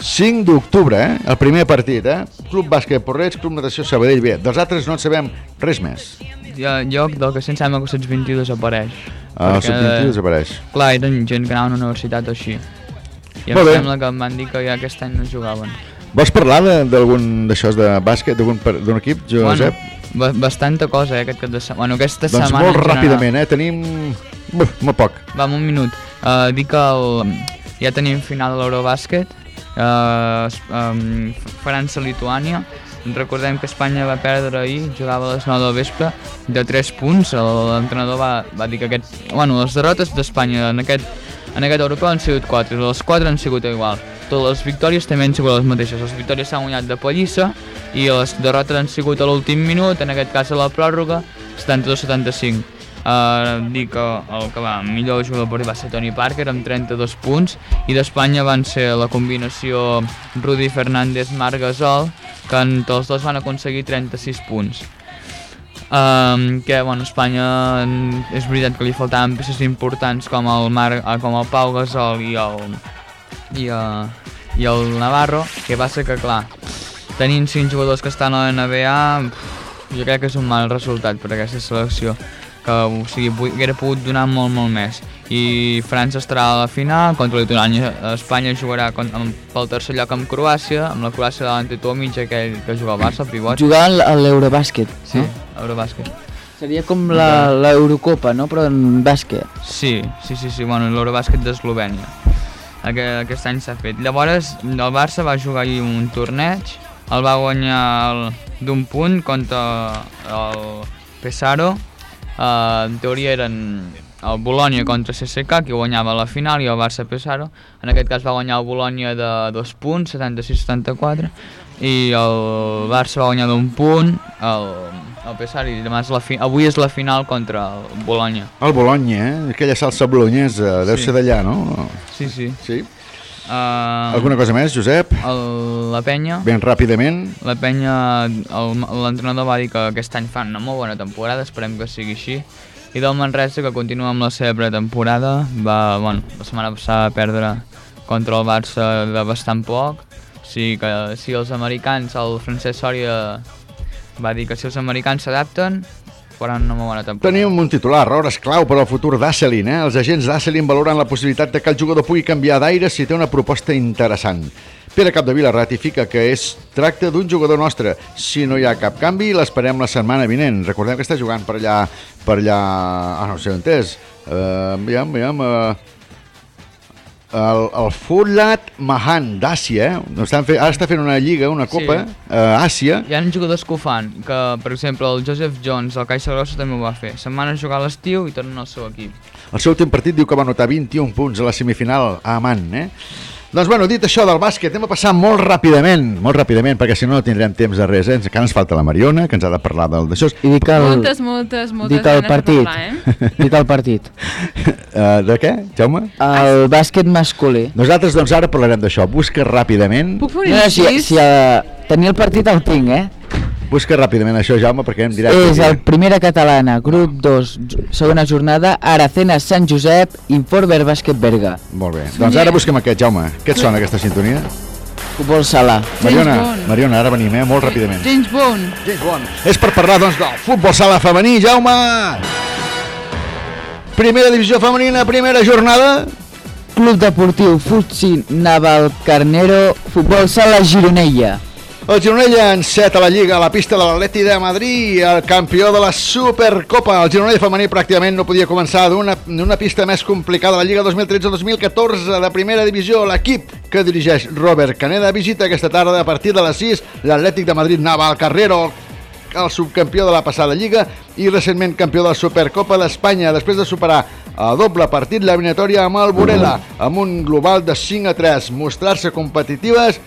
5 d'octubre, eh, el primer partit, eh? Club Bàsquet Porreig, Club Natació Sabadell B. Dels altres no en sabem res més. Jo, jo del que em sembla que el Sots 21 desapareix. Ah, el Perquè, sub-21 desapareix. Clar, eren gent que anava a una universitat o així. I Molt em bé. sembla que em van dir que ja aquest any no jugaven. Vols parlar de- d'algun d'això de bàsquet, d'un equip, Josep? Bueno, ba bastanta cosa, eh, aquest cap de setmana. Bueno, aquesta doncs setmana... molt en general. ràpidament, eh? Tenim... Uf, molt poc. Va, un minut. Uh, dic que el, ja tenim final de l'Eurobàsquet, um, França-Lituània. Recordem que Espanya va perdre ahir, jugava a les 9 del vespre, de 3 punts. L'entrenador va, va dir que aquest... Bueno, les derrotes d'Espanya en aquest, en aquest europeu han sigut 4, les 4 han sigut igual. Totes les victòries també han sigut les mateixes. Les victòries s'han guanyat de pallissa i les derrotes han sigut a l'últim minut, en aquest cas a la pròrroga, 72-75. Uh, dic que el que va millor jugador partit va ser Tony Parker amb 32 punts i d'Espanya van ser la combinació Rudi Fernández Marc Gasol que en tots dos van aconseguir 36 punts. Um, que bueno, Espanya és veritat que li faltaven peces importants com el, Mar, eh, com el Pau Gasol i el, i, uh, i el Navarro que va ser que clar tenint 5 jugadors que estan a la NBA jo crec que és un mal resultat per aquesta selecció que o sigui, haguera pogut donar molt molt més i França estarà a la final contra Lituània, Espanya jugarà pel tercer lloc amb Croàcia amb la Croàcia de l'Antetomic aquell que juga al Barça, el pivot Jugant a l'Eurobàsquet, sí, no? Eurobàsquet Seria com la- l'Eurocopa, no? Però en bàsquet. Sí, sí, sí, sí bueno, l'Eurobàsquet d'Eslovènia. Aquest, aquest any s'ha fet. Llavors, el Barça va jugar ahir un torneig, el va guanyar d'un punt contra el Pesaro. Uh, en teoria eren el Bologna contra CSK, qui guanyava la final, i el Barça Pesaro. En aquest cas va guanyar el Bologna de dos punts, 76-74, i el Barça va guanyar d'un punt, el, el Pesaro, i demà és la fi avui és la final contra el Bologna. El Bologna, eh? Aquella salsa bolognesa, deu Sí. ser d'allà, no? Sí, sí. Sí? Uh, Alguna cosa més, Josep? El, la penya... Ben ràpidament. La penya, l'entrenador va dir que aquest any fan una molt bona temporada, esperem que sigui així. I del Manresa, que continua amb la seva pretemporada, va, bueno, la setmana passada va perdre contra el Barça de bastant poc. O sigui que si els americans, el Francesc Sòria va dir que si els americans s'adapten, faran una molt bona temporada. Tenim un titular, hores clau per al futur d'Asselin. Eh? Els agents d'Asselin valoren la possibilitat de que el jugador pugui canviar d'aire si té una proposta interessant. Pere Capdevila ratifica que es tracta d'un jugador nostre. Si no hi ha cap canvi, l'esperem la setmana vinent. Recordem que està jugant per allà... Per allà... Ah, no sé on és. Uh, veiem, veiem... Uh, el, el Fulat Mahan d'Àsia, eh? Estan fe... ara està fent una lliga, una copa, Sí. sí. a Àsia, Hi ha jugadors que ho fan, que per exemple el Joseph Jones, el Caixa Grossa també ho va fer. Se'n van a jugar a l'estiu i tornen al seu equip. El seu últim partit diu que va anotar 21 punts a la semifinal a Amman, eh? Doncs bueno, dit això del bàsquet, hem a passar molt ràpidament, molt ràpidament, perquè si no no tindrem temps de res, eh? Encara ens falta la Mariona, que ens ha de parlar del d'això. I dic el... Moltes, moltes, moltes Dic el partit. parlar, eh? *laughs* Dic el partit. Uh, *laughs* de què, Jaume? El bàsquet masculí. Nosaltres doncs ara parlarem d'això. Busca ràpidament, Puc fer un No, si, si uh, tenir el partit el tinc, eh? Busca ràpidament això, Jaume, perquè em diràs... És el Primera Catalana, grup 2, segona jornada, Aracena Sant Josep, Informer Bàsquet Berga. Molt bé. Doncs ara busquem aquest, Jaume. Què et sona aquesta sintonia? Futbol sala. Mariona. Mariona, ara venim, eh? Molt ràpidament. James Bond. James Bond. És per parlar, doncs, del futbol sala femení, Jaume! Primera divisió femenina, primera jornada. Club Deportiu Futsi Naval Carnero, Futbol sala Gironella. El Gironella enceta la Lliga a la pista de l'Atleti de Madrid, el campió de la Supercopa. El Gironella femení pràcticament no podia començar d'una pista més complicada. La Lliga 2013-2014 de primera divisió. L'equip que dirigeix Robert Caneda visita aquesta tarda a partir de les 6 l'Atlètic de Madrid Naval Carrero, el subcampió de la passada Lliga i recentment campió de la Supercopa d'Espanya després de superar a doble partit l'eliminatòria amb el Borela amb un global de 5 a 3 mostrar-se competitives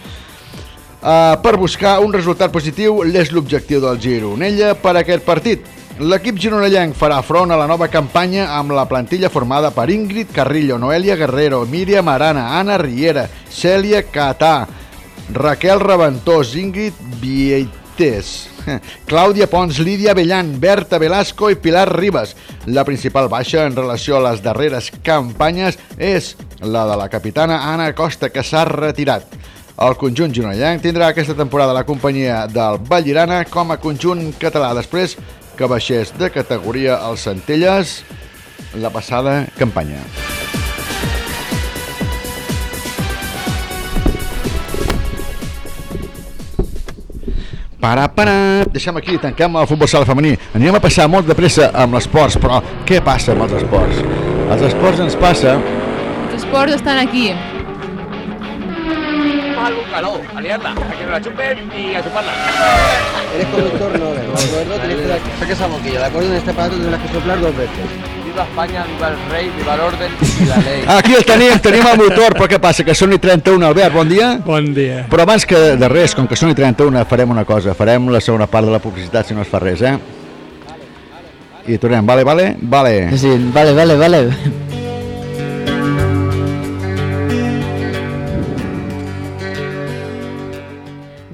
Uh, per buscar un resultat positiu és l'objectiu del Gironella per aquest partit. L'equip gironellenc farà front a la nova campanya amb la plantilla formada per Ingrid Carrillo, Noelia Guerrero, Míriam Arana, Anna Riera, Cèlia Catà, Raquel Reventós, Ingrid Vieites, *laughs* Clàudia Pons, Lídia Bellan, Berta Velasco i Pilar Ribas. La principal baixa en relació a les darreres campanyes és la de la capitana Anna Costa, que s'ha retirat. El conjunt gironellenc tindrà aquesta temporada la companyia del Vallirana com a conjunt català després que baixés de categoria el Centelles la passada campanya. Para, para. Deixem aquí, tanquem el futbol sala femení. Anirem a passar molt de pressa amb l'esports, però què passa amb els esports? Els esports ens passa... Els esports estan aquí. Palo, calor, aliarla, a que me la chupen y a chuparla. Eres conductor, no, de acuerdo, tienes que dar, saca esa boquilla, de acuerdo, en este aparato tendrás que soplar dos veces. Viva España, viva el rey, viva el orden y la ley. Aquí el tenim, tenim el motor, però què passa? Que són i 31, Albert, bon dia. Bon dia. Però abans que de res, com que són i 31, farem una cosa, farem la segona part de la publicitat si no es fa res, eh? i tornem. Vale, vale, vale. Sí, vale, vale, vale.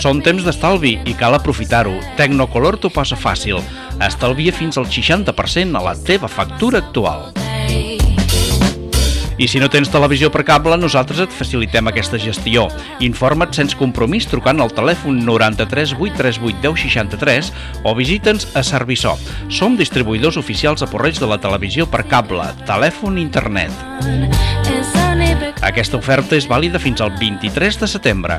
Són temps d'estalvi i cal aprofitar-ho. Tecnocolor t'ho passa fàcil. Estalvia fins al 60% a la teva factura actual. I si no tens televisió per cable, nosaltres et facilitem aquesta gestió. Informa't sense compromís trucant al telèfon 93 838 1063 o visita'ns a Serviçó. Som distribuïdors oficials a Porreig de la televisió per cable, telèfon i internet. Aquesta oferta és vàlida fins al 23 de setembre.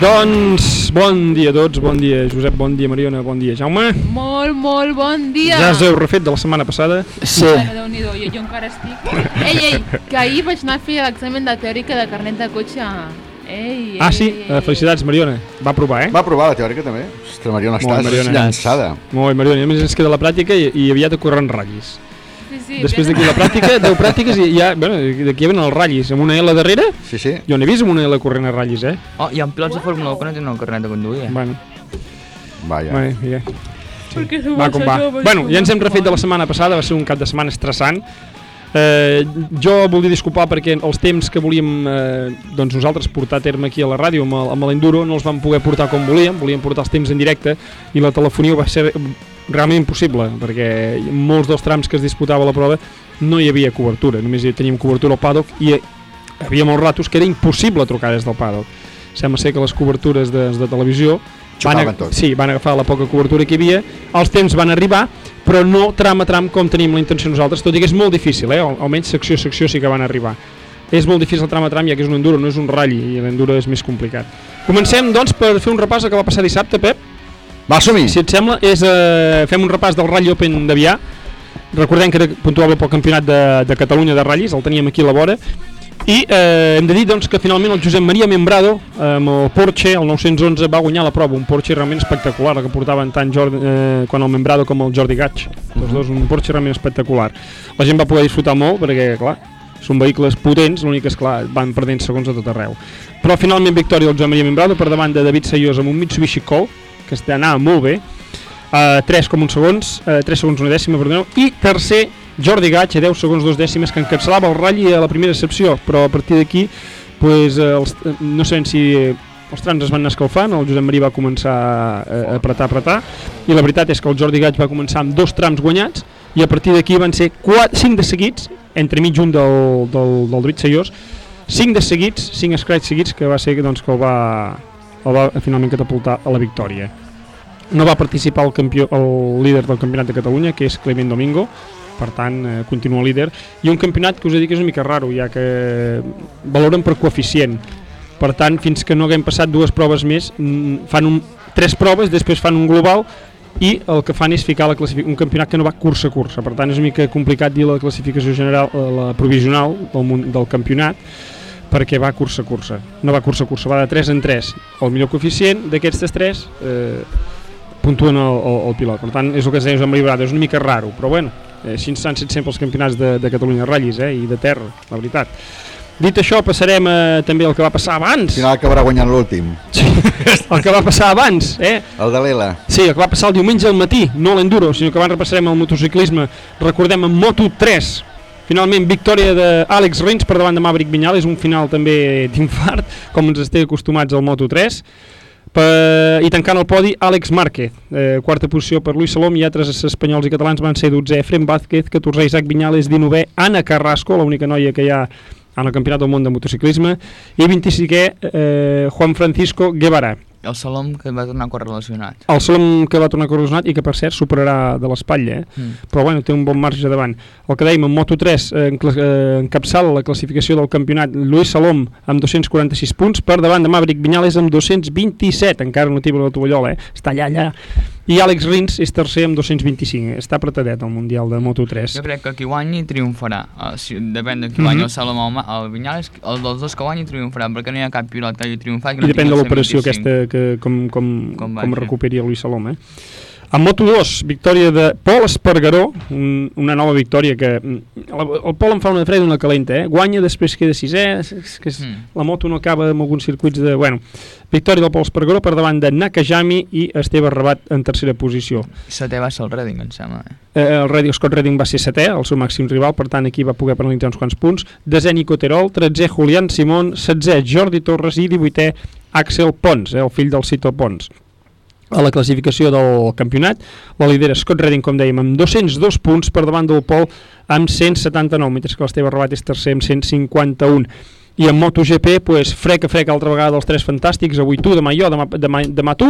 Doncs bon dia a tots, bon dia Josep, bon dia Mariona, bon dia Jaume. Molt, molt bon dia. Ja us heu refet de la setmana passada? Bueno, Déu-n'hi-do, jo, jo encara estic... Ei, ei, que ahir vaig anar a fer l'examen de teòrica de carnet de cotxe. Ei, ei, Ah, sí? ei, Eh, felicitats, Mariona. Va provar, eh? Va provar la teòrica també? Ostres, Mariona, Molt, estàs Mariona. llançada. Molt, bé, Mariona. I a més ens queda la pràctica i, i aviat a córrer en ratllis. Sí, sí, Després d'aquí la pràctica, 10 pràctiques i ja, bueno, d'aquí venen els ratllis, amb una L darrere. Sí, sí. Jo n'he vist amb una L corrent a ratllis, eh? Oh, hi ha pilots de Fórmula 1 que no tenen el carnet de conduir. Eh? Bueno. Vaja. Bueno, ja. Perquè som Va com va. Bueno, ja ens hem refet de la setmana passada, va ser un cap de setmana estressant. Eh, jo volia disculpar perquè els temps que volíem eh, doncs nosaltres portar a terme aquí a la ràdio amb amb l'Enduro no els vam poder portar com volíem, volíem portar els temps en directe i la telefonia va ser realment impossible perquè molts dels trams que es disputava la prova no hi havia cobertura, només hi teníem cobertura al paddock i hi havia molts ratos que era impossible trucar des del paddock. Sembla ser que les cobertures de, de televisió van, Xocaven ag- tot. sí, van agafar la poca cobertura que hi havia, els temps van arribar, però no tram a tram com tenim la intenció nosaltres, tot i que és molt difícil, eh? Al- almenys secció a secció sí que van arribar. És molt difícil tram a tram, ja que és un enduro, no és un ratll, i l'enduro és més complicat. Comencem, doncs, per fer un repàs del que va passar dissabte, Pep. Va, som -hi. Si et sembla, és, eh, fem un repàs del Rally Open d'Avià. Recordem que era puntuable pel Campionat de, de Catalunya de ratllis, el teníem aquí a la vora. I eh, hem de dir doncs, que finalment el Josep Maria Membrado, eh, amb el Porsche, el 911, va guanyar la prova. Un Porsche realment espectacular, el que portaven tant Jordi, eh, quan el Membrado com el Jordi Gatch. Els dos, un Porsche realment espectacular. La gent va poder disfrutar molt perquè, clar, són vehicles potents, l'únic és clar, van perdent segons a tot arreu. Però finalment victòria del Josep Maria Membrado per davant de David Sayós amb un Mitsubishi Colt, que anava molt bé, uh, 3 com un segons, uh, 3 segons una dècima, perdoneu, i tercer Jordi Gatch a 10 segons dos dècimes que encapçalava el ratll a la primera excepció, però a partir d'aquí pues, eh, els, eh, no sabem si eh, els trams es van anar escalfant, el Josep Maria va començar a, a apretar, apretar, i la veritat és que el Jordi Gaig va començar amb dos trams guanyats, i a partir d'aquí van ser 4, 5 de seguits, entre mig un del, del, del David Sayós, 5 de seguits, 5 scratch seguits, que va ser doncs, que el va, el va finalment catapultar a la victòria. No va participar el, campió, el líder del campionat de Catalunya, que és Clement Domingo, per tant, eh, continua líder, i un campionat que us he dit que és una mica raro, ja que valoren per coeficient. Per tant, fins que no haguem passat dues proves més, fan un, tres proves, després fan un global, i el que fan és ficar la un campionat que no va cursa a cursa, per tant és una mica complicat dir la classificació general, eh, la provisional del, del campionat, perquè va cursa a cursa, no va cursa a cursa, va de 3 en 3, el millor coeficient d'aquests 3 eh, puntuen el, el, el pilot, per tant és el que es deia Josep Maria Brada, és una mica raro, però bueno, eh, així ens han set sempre els campionats de, de Catalunya ratllis eh, i de terra, la veritat. Dit això, passarem a, també al que va passar abans. Al final acabarà guanyant l'últim. *laughs* El que va passar abans, eh? El de l'Ela. Sí, el que va passar el diumenge al matí, no l'enduro, sinó que abans repassarem el motociclisme. Recordem en Moto3, finalment victòria d'Àlex Rins per davant de Maverick Viñales, un final també d'infart, com ens estem acostumats al Moto3. Per, I tancant el podi, Àlex Márquez, eh, quarta posició per Luis Salom i altres espanyols i catalans van ser 12 Efrem Vázquez, 14 Isaac Viñales, 19 Anna Carrasco, l'única noia que hi ha en el Campionat del Món de Motociclisme, i 25è eh, Juan Francisco Guevara. El Salom que va tornar a córrer relacionat. El Salom que va tornar corrosionat i que per cert superarà de l'espatlla, eh? Mm. però bueno, té un bon marge davant. El que dèiem, en Moto3 eh, eh, encapçala la classificació del campionat Lluís Salom amb 246 punts, per davant de Maverick Viñales amb 227, encara no tibra la tovallola, eh? està allà, allà. I Àlex Rins és tercer amb 225, està apretadet al Mundial de Moto3. Jo crec que qui guanyi triomfarà. Uh, si, depèn de qui Mhm. guanyi el Salom o el, Vinyales, el dels dos que guanyi triomfarà, perquè no hi ha cap pilot que hagi triomfat. Que I no depèn de l'operació 125. aquesta, que, com, com, com, com recuperi el Lluís Salom. Eh? En Moto2, victòria de Pol Espargaró, un, una nova victòria que... mm, El, Pol em fa una freda i una calenta, eh? guanya, després queda sisè, és, que és, Mm. la moto no acaba amb alguns circuits de... Bueno, victòria del Pol Espargaró per davant de Nakajami i Esteve Rabat en tercera posició. Setè va ser el Redding, em sembla. Eh? Eh, el Redding, Scott Redding va ser setè, el seu màxim rival, per tant aquí va poder penalitzar uns quants punts. Desè Nico Terol, 13è Julián Simón, 16è Jordi Torres i 18è Axel Pons, eh, el fill del Cito Pons. A la classificació del campionat, la lidera Scott Redding, com dèiem, amb 202 punts per davant del Pol amb 179, mentre que l'Esteve Rabat és tercer amb 151. I en MotoGP, pues, frec a frec altra vegada els tres fantàstics, avui tu, demà jo, demà, demà, demà tu,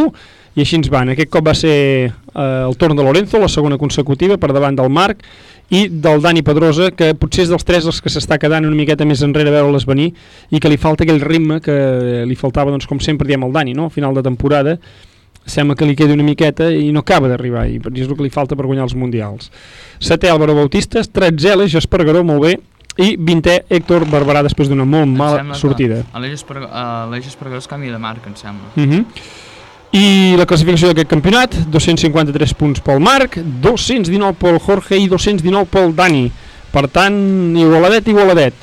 i així ens van. Aquest cop va ser eh, el torn de Lorenzo, la segona consecutiva, per davant del Marc, i del Dani Pedrosa, que potser és dels tres els que s'està quedant una miqueta més enrere a veure-les venir, i que li falta aquell ritme que li faltava, doncs, com sempre diem al Dani, no? a final de temporada, sembla que li quedi una miqueta i no acaba d'arribar, i és el que li falta per guanyar els Mundials. Setè Álvaro Bautistes, 13è Aleix Espargaró, molt bé, i 20è Héctor Barberà després d'una molt mala sortida. L'Eix Espargaró, es canvia de marca, em sembla. Uh -huh. I la classificació d'aquest campionat, 253 punts pel Marc, 219 pel Jorge i 219 pel Dani. Per tant, igualadet, igualadet.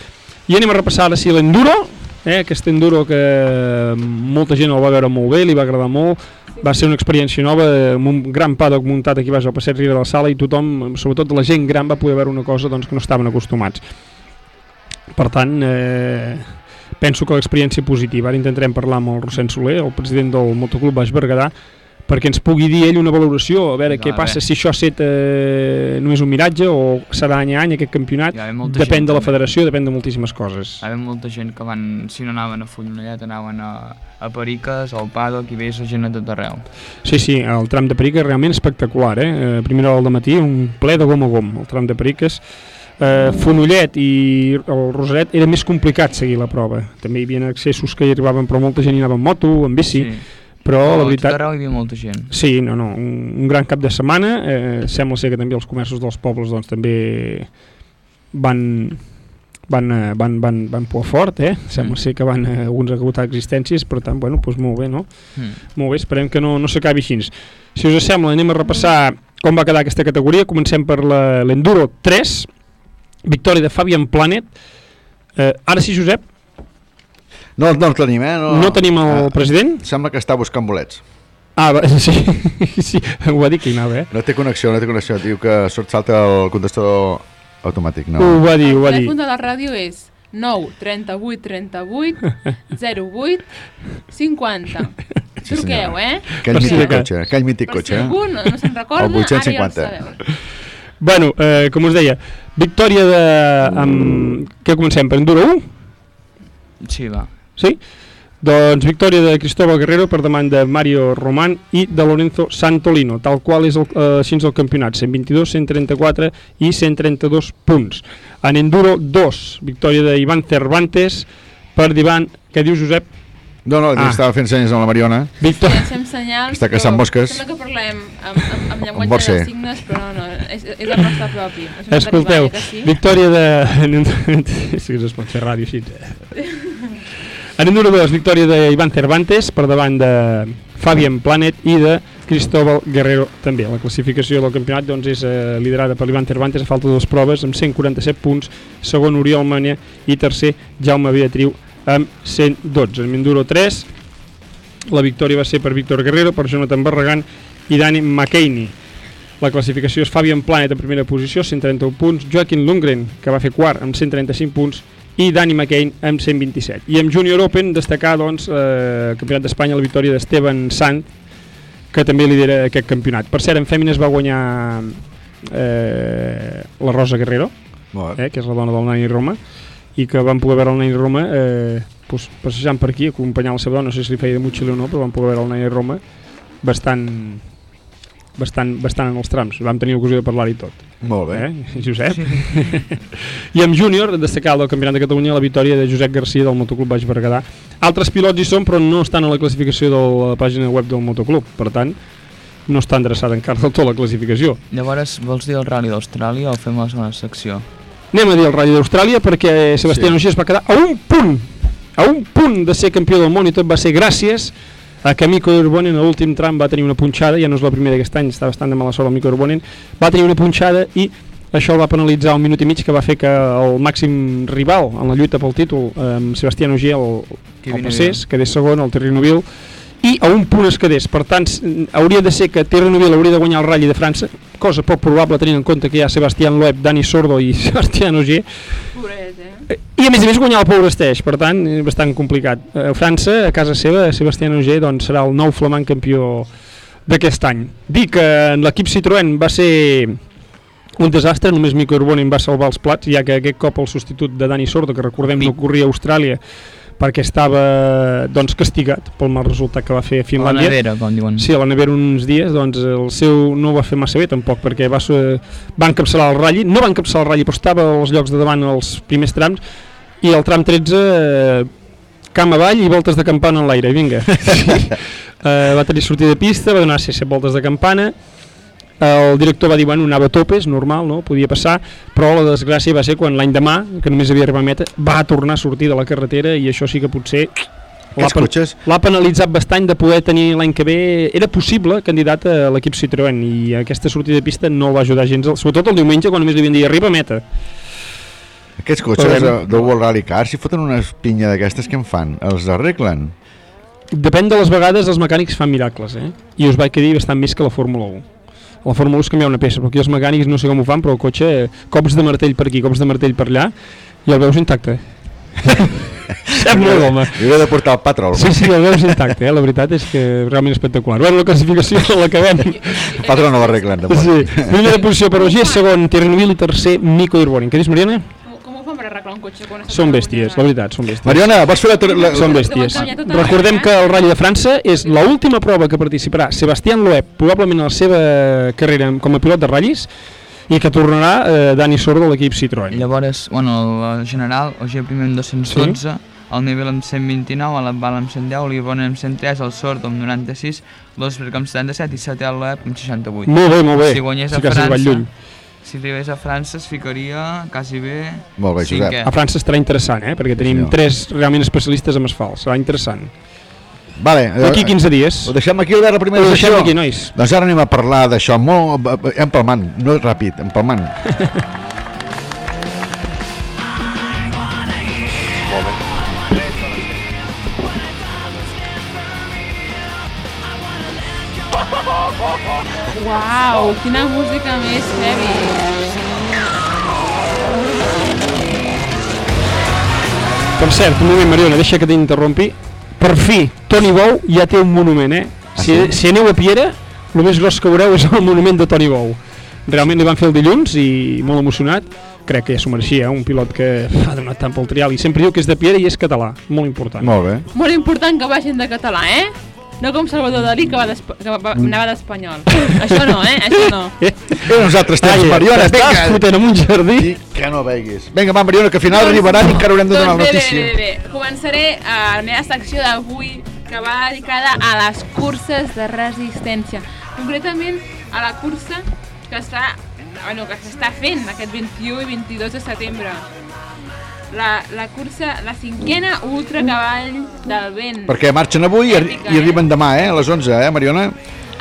I anem a repassar ara sí l'enduro, eh, aquest enduro que molta gent el va veure molt bé, li va agradar molt, va ser una experiència nova, amb un gran paddock muntat aquí baix al passeig Riera de la Sala i tothom, sobretot la gent gran, va poder veure una cosa doncs, que no estaven acostumats. Per tant, eh, penso que l'experiència positiva. Ara intentarem parlar amb el Rossent Soler, el president del Motoclub Baix Berguedà, perquè ens pugui dir ell una valoració, a veure Va, què bé. passa, si això ha estat eh, només un miratge o serà any a any aquest campionat, ha molta depèn gent de la també. federació, depèn de moltíssimes coses. Hi havia molta gent que van, si no anaven a Fonollet, anaven a, a Periques, al Paddock, i veus la gent a tot arreu. Sí, sí, el tram de Periques realment espectacular, eh? A primera hora del matí, un ple de gom a gom, el tram de Periques. Eh, Fonollet i el Rosaret era més complicat seguir la prova. També hi havia accessos que hi arribaven, però molta gent hi anava en moto, en bici, Sí. Però la tot veritat... arreu hi havia molta gent. Sí, no, no, un, un gran cap de setmana, eh, sembla ser que també els comerços dels pobles doncs, també van, van, eh, van, van, van poar fort, eh? sembla Mm. ser que van eh, alguns agotar existències, per tant, bueno, doncs molt bé, no? Mm. Molt bé, esperem que no, no s'acabi així. Si us sembla, anem a repassar com va quedar aquesta categoria. Comencem per la- l'Enduro 3, victòria de Fabian Planet. Eh, ara sí, Josep, No, no el tenim, eh? No, No tenim el president? Sembla que està buscant bolets. Ah, va, *laughs* sí, sí, ho va dir que hi anava, eh? No té connexió, no té connexió. Diu que sort salta el contestador automàtic. No. Ho va dir, ho va El dir. telèfon de la ràdio és 9 38 38 08 50. Truqueu, eh? Aquell mític cas. cotxe, aquell mític Per si cotxe. algú no, no se'n recorda, El 850. ara ja el sabeu. Bueno, eh, com us deia, victòria de... Amb... Què comencem? Per Enduro 1? Sí, va. Sí? Doncs victòria de Cristóbal Guerrero per davant de Mario Román i de Lorenzo Santolino, tal qual és el, eh, així el campionat, 122, 134 i 132 punts. En Enduro 2, victòria d'Ivan Cervantes per davant... Què dius, Josep? No, no, ah. estava fent senyes amb la Mariona. Victor... Llancem senyals, Està caçant però mosques. Sembla que parlem amb, amb, amb llenguatge de signes, però no, no, és, és el nostre propi. És Escolteu, sí? victòria de... *laughs* sí que es pot fer ràdio així. *laughs* En Enduro 2, victòria d'Ivan Cervantes per davant de Fabian Planet i de Cristóbal Guerrero també. La classificació del campionat doncs, és eh, liderada per l'Ivan Cervantes a falta de dues proves amb 147 punts, segon Oriol Mania i tercer Jaume Beatriu amb 112. En Enduro 3, la victòria va ser per Víctor Guerrero, per Jonathan Barragán i Dani McCaney. La classificació és Fabian Planet en primera posició, 131 punts, Joaquim Lundgren, que va fer quart amb 135 punts, i Dani McCain amb 127. I amb Junior Open destacar doncs, eh, el Campionat d'Espanya la victòria d'Esteban Sant, que també lidera aquest campionat. Per cert, en fèmines va guanyar eh, la Rosa Guerrero, eh, que és la dona del Nani Roma, i que van poder veure el Nani Roma eh, pues, passejant per aquí, acompanyant la seva dona, no sé si li feia de motxilla o no, però van poder veure el Nani Roma bastant bastant, bastant en els trams. Vam tenir ocasió de parlar-hi tot. Molt bé. Eh, *laughs* Josep? *laughs* I amb júnior, destacar del Campionat de Catalunya la victòria de Josep Garcia del Motoclub Baix Berguedà. Altres pilots hi són, però no estan a la classificació de la pàgina web del Motoclub. Per tant, no està endreçada encara del tot la classificació. Llavors, vols dir el Rally d'Austràlia o fem la segona secció? Anem a dir el Rally d'Austràlia perquè Sebastià sí. es va quedar a un punt a un punt de ser campió del món i tot va ser gràcies a que Mico Urbonen a l'últim tram va tenir una punxada, ja no és la primera d'aquest any, està bastant de mala sort el Mico Urbonen, va tenir una punxada i això el va penalitzar un minut i mig que va fer que el màxim rival en la lluita pel títol, eh, Sebastià Ogier, el, el passés, quedés segon, el Terrinoville, i a un punt es quedés. Per tant, hauria de ser que Terrinoville hauria de guanyar el Rally de França, cosa poc probable tenint en compte que hi ha Sebastián Loeb, Dani Sordo i *laughs* Sebastián Ogier, Pobret, eh? I a més a més guanyar el Power Stage, per tant, és bastant complicat. A França, a casa seva, Sebastián Ogier doncs, serà el nou flamant campió d'aquest any. Dir que en l'equip Citroën va ser un desastre, només Mico Urbonin va salvar els plats, ja que aquest cop el substitut de Dani Sordo, que recordem no corria a Austràlia, perquè estava doncs, castigat pel mal resultat que va fer a Finlàndia. nevera, com diuen. Sí, a la nevera uns dies, doncs el seu no ho va fer massa bé tampoc, perquè va, ser- va encapçalar el ratll, no va encapçalar el ratll, però estava als llocs de davant als primers trams, i el tram 13, eh, camp avall i voltes de campana en l'aire, vinga. *laughs* eh, va tenir sortida de pista, va donar 7 voltes de campana, el director va dir, bueno, anava a topes, normal, no? podia passar, però la desgràcia va ser quan l'any demà, que només havia arribat a meta, va tornar a sortir de la carretera i això sí que potser l'ha pen- cotxes- penalitzat bastant de poder tenir l'any que ve, era possible candidat a l'equip Citroën i aquesta sortida de pista no el va ajudar gens, sobretot el diumenge quan només li havien dit arriba a meta. Aquests cotxes Veurem. de, de World Rally Car, si foten una pinya d'aquestes, què en fan? Els arreglen? Depèn de les vegades, els mecànics fan miracles, eh? I us vaig dir bastant més que la Fórmula 1. A la Fórmula 1 és canviar una peça, però aquí els mecànics no sé com ho fan, però el cotxe, cops de martell per aquí, cops de martell per allà, i el veus intacte. *laughs* Sembla broma. Li hauria de portar el patrol. Sí, sí, el veus intacte, eh? la veritat és que realment espectacular. Bueno, la classificació *laughs* l'acabem. El patró no l'arreglen, tampoc. Sí, primera posició per Ogier, segon Terrenoville i tercer Mico Irbonin. Què dius, Mariana? Per arreglar un cotxe? Quan Són bèsties, la veritat, són bèsties. Mariona, vols fer la... la... Són bèsties. Deuen guanyar tota Recordem que el Rally de França és l'última prova que participarà Sebastián Loeb, probablement a la seva carrera com a pilot de ratllis, i que tornarà eh, Dani Sordo de l'equip Citroën. Llavors, bueno, el general, Ogier primer amb 212, el nivell amb 129, l'Atbal amb 110, l'Ibon amb 103, el Sord amb 96, l'Osberg amb 77 i setè el Loeb amb 68. Molt bé, molt bé. Si guanyés Sí a França. Si arribés a França es ficaria quasi bé Molt bé, Josep. cinquè. A França estarà interessant, eh? perquè tenim senyor. tres realment especialistes en asfalt. Serà interessant. Vale, eh, D'aquí 15 dies. Ho deixem aquí a la primera Ho deixem sessió? aquí, nois. Doncs ara anem a parlar d'això molt... eh, empalmant, no ràpid, empalmant. *laughs* Uau, quina música més heavy. Per cert, un moment, Mariona, deixa que t'interrompi. Per fi, Toni Bou ja té un monument, eh? Ah, si, sí? si aneu a Piera, el més gros que veureu és el monument de Toni Bou. Realment li van fer el dilluns i molt emocionat. Crec que ja s'ho mereixia, eh? un pilot que ha donat tant pel trial i sempre diu que és de Piera i és català. Molt important. Molt bé. Molt important que vagin de català, eh? No com Salvador Dalí, que, va que va, Mm. anava d'espanyol. Això no, eh? Això no. *laughs* Eh? I nosaltres temps, Ai, Mariona, vinga. fotent en un jardí. I que no veguis. Vinga, va, Mariona, que al final arribaran i encara haurem de donar doncs bé, notícia. Bé, bé, bé. Començaré a la meva secció d'avui, que va dedicada a les curses de resistència. Concretament, a la cursa que està bueno, que s'està fent aquest 21 i 22 de setembre. La, la cursa, la cinquena ultra cavall del vent. Perquè marxen avui i, Èpica, i arriben demà, eh? A les 11, eh, Mariona?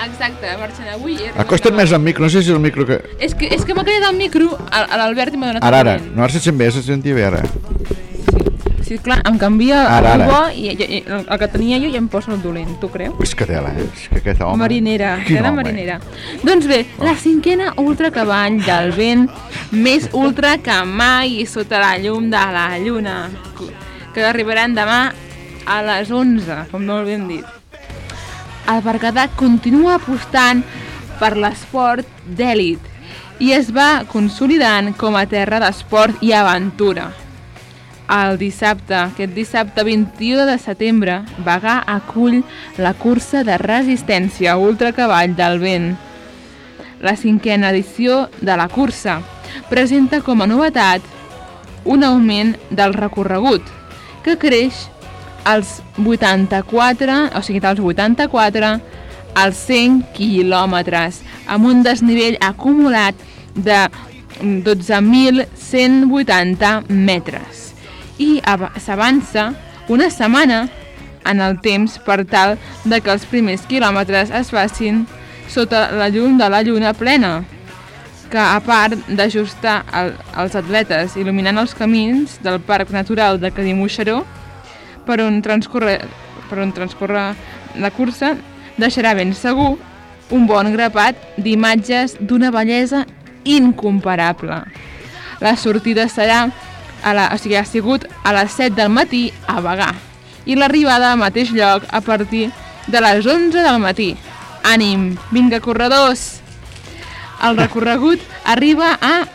Exacte, marxen avui. i arriben Acosta't demà. més al micro, no sé si és el micro que... És que, és que m'ha quedat el micro a, a l'Albert i m'ha donat Ara, ara. No, ara se sent bé, se sentia bé, ara. Sí, clar, em canvia Ara, el ara. bo i, i, i el que tenia jo i em posa el dolent, tu creus? És que tela, eh? És que aquest home... marinera, Quin tela home. marinera. Doncs bé, la cinquena ultracavall del vent, més ultra que mai sota la llum de la lluna, que arribaran demà a les 11, com molt ben dit. El Berguedà continua apostant per l'esport d'èlit i es va consolidant com a terra d'esport i aventura. El dissabte, aquest dissabte 21 de setembre, Bagà acull la cursa de resistència ultracavall del vent. La cinquena edició de la cursa presenta com a novetat un augment del recorregut, que creix als 84, o sigui, dels 84 als 100 quilòmetres, amb un desnivell acumulat de 12.180 metres i av- s'avança una setmana en el temps per tal de que els primers quilòmetres es facin sota la llum de la lluna plena, que a part d'ajustar el, els atletes il·luminant els camins del Parc Natural de Cadimuixeró per on transcorre, per on transcorre la cursa, deixarà ben segur un bon grapat d'imatges d'una bellesa incomparable. La sortida serà a la, o sigui, ha sigut a les 7 del matí a Bagà i l'arribada al mateix lloc a partir de les 11 del matí. Ànim, vinga corredors! El recorregut arriba a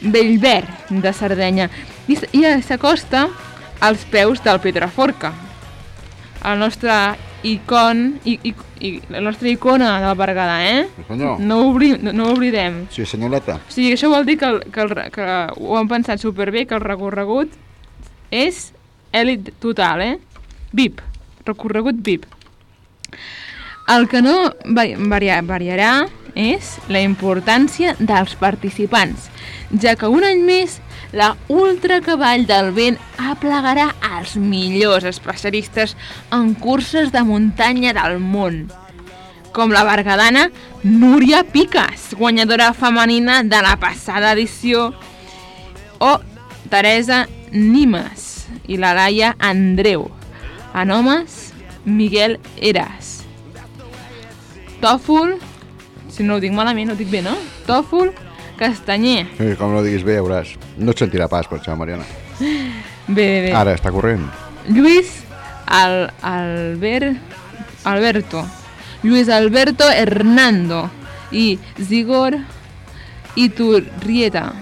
Bellver de Sardenya i s'acosta als peus del Pedraforca. El nostre icon, i, i, i, la nostra icona del Berguedà, eh? senyor. No, obri, no, no ho oblidem. Sí, senyoreta. O sigui, això vol dir que, el, que, el, que ho han pensat superbé, que el recorregut és èlit total, eh? VIP, recorregut VIP. El que no vari, varia, variarà és la importància dels participants, ja que un any més la Ultra Cavall del Vent aplegarà els millors especialistes en curses de muntanya del món, com la bergadana Núria Piques, guanyadora femenina de la passada edició, o Teresa Nimes i la Laia Andreu, en homes Miguel Eras. Tòfol, si no ho dic malament, ho dic bé, no? Tòfol Castanyer. Sí, com no diguis bé, ja veuràs. No et sentirà pas, per això, Mariona. Bé, bé, bé. Ara, està corrent. Lluís Al Albert Alberto. Lluís Alberto Hernando i Zigor Iturrieta.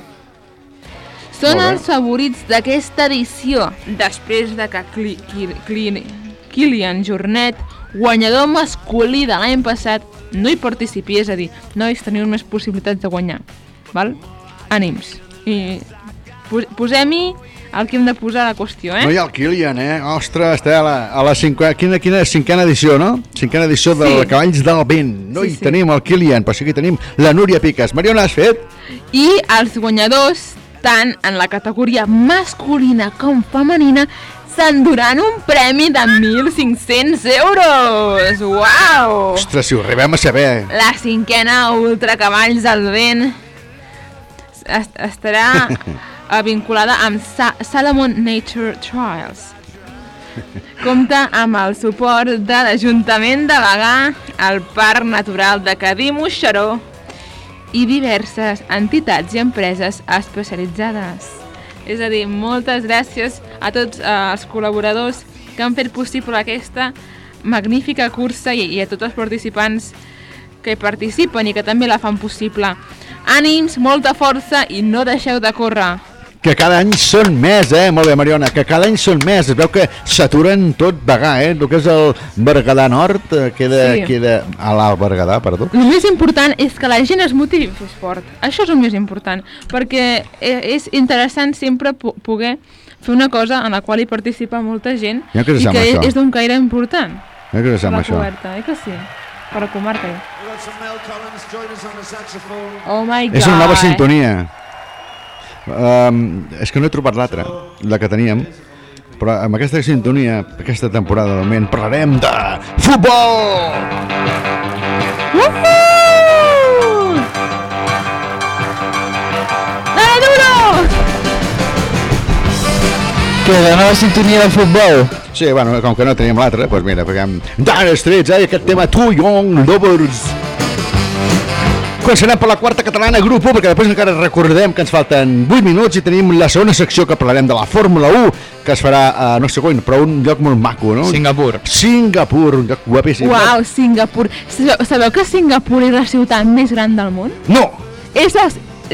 Són els favorits d'aquesta edició, després de que Cli Cli Cli Kilian Jornet, guanyador masculí de l'any passat, no hi participi, és a dir, nois teniu més possibilitats de guanyar. Val? Ànims. I pos- posem-hi el que hem de posar a la qüestió, eh? No hi ha el Kilian, eh? Ostres, està a la, cinquena, quina, quina cinquena edició, no? Cinquena edició del Sí. Cavalls del Vent. No Sí, hi sí. tenim el Kilian, però sí que tenim la Núria Piques. Mariona, has fet? I els guanyadors, tant en la categoria masculina com femenina, s'enduran un premi de 1.500 euros! Uau! Ostres, si ho arribem a saber. La cinquena Ultra Cavalls del Vent est estarà eh, vinculada amb Sa Salomon Nature Trials. Compta amb el suport de l'Ajuntament de Bagà, el Parc Natural de Cadí Moixeró i diverses entitats i empreses especialitzades. És a dir, moltes gràcies a tots eh, els col·laboradors que han fet possible aquesta magnífica cursa i, i a tots els participants que hi participen i que també la fan possible. Ànims, molta força i no deixeu de córrer. Que cada any són més, eh? Molt bé, Mariona, que cada any són més. Es veu que s'aturen tot vegà, eh? El que és el Berguedà Nord eh, queda, Sí. queda a l'Alt Berguedà, perdó. El més important és que la gent es motivi a fer esport. Això és el més important, perquè eh, és interessant sempre po- poder fer una cosa en la qual hi participa molta gent Ja que i que això? és d'un caire important. Eh, que la això? coberta, eh que sí? Per la comarca. Oh my god. És una nova sintonia. Um, és que no he trobat l'altra, la que teníem, però amb aquesta sintonia, aquesta temporada de moment, parlarem de futbol! Uhul! Que la nova sintonia del futbol. Sí, bueno, com que no teníem l'altra, doncs mira, paguem Dire Straits, eh, aquest tema Two Young Lovers. Començarem per la quarta catalana, grup 1, perquè després encara recordem que ens falten 8 minuts i tenim la segona secció que parlarem de la Fórmula 1, que es farà, uh, no sé quan, però un lloc molt maco, no? Singapur. Singapur, un lloc guapíssim. Uau, Singapur. Sabeu, sabeu que Singapur és la ciutat més gran del món? No! És la,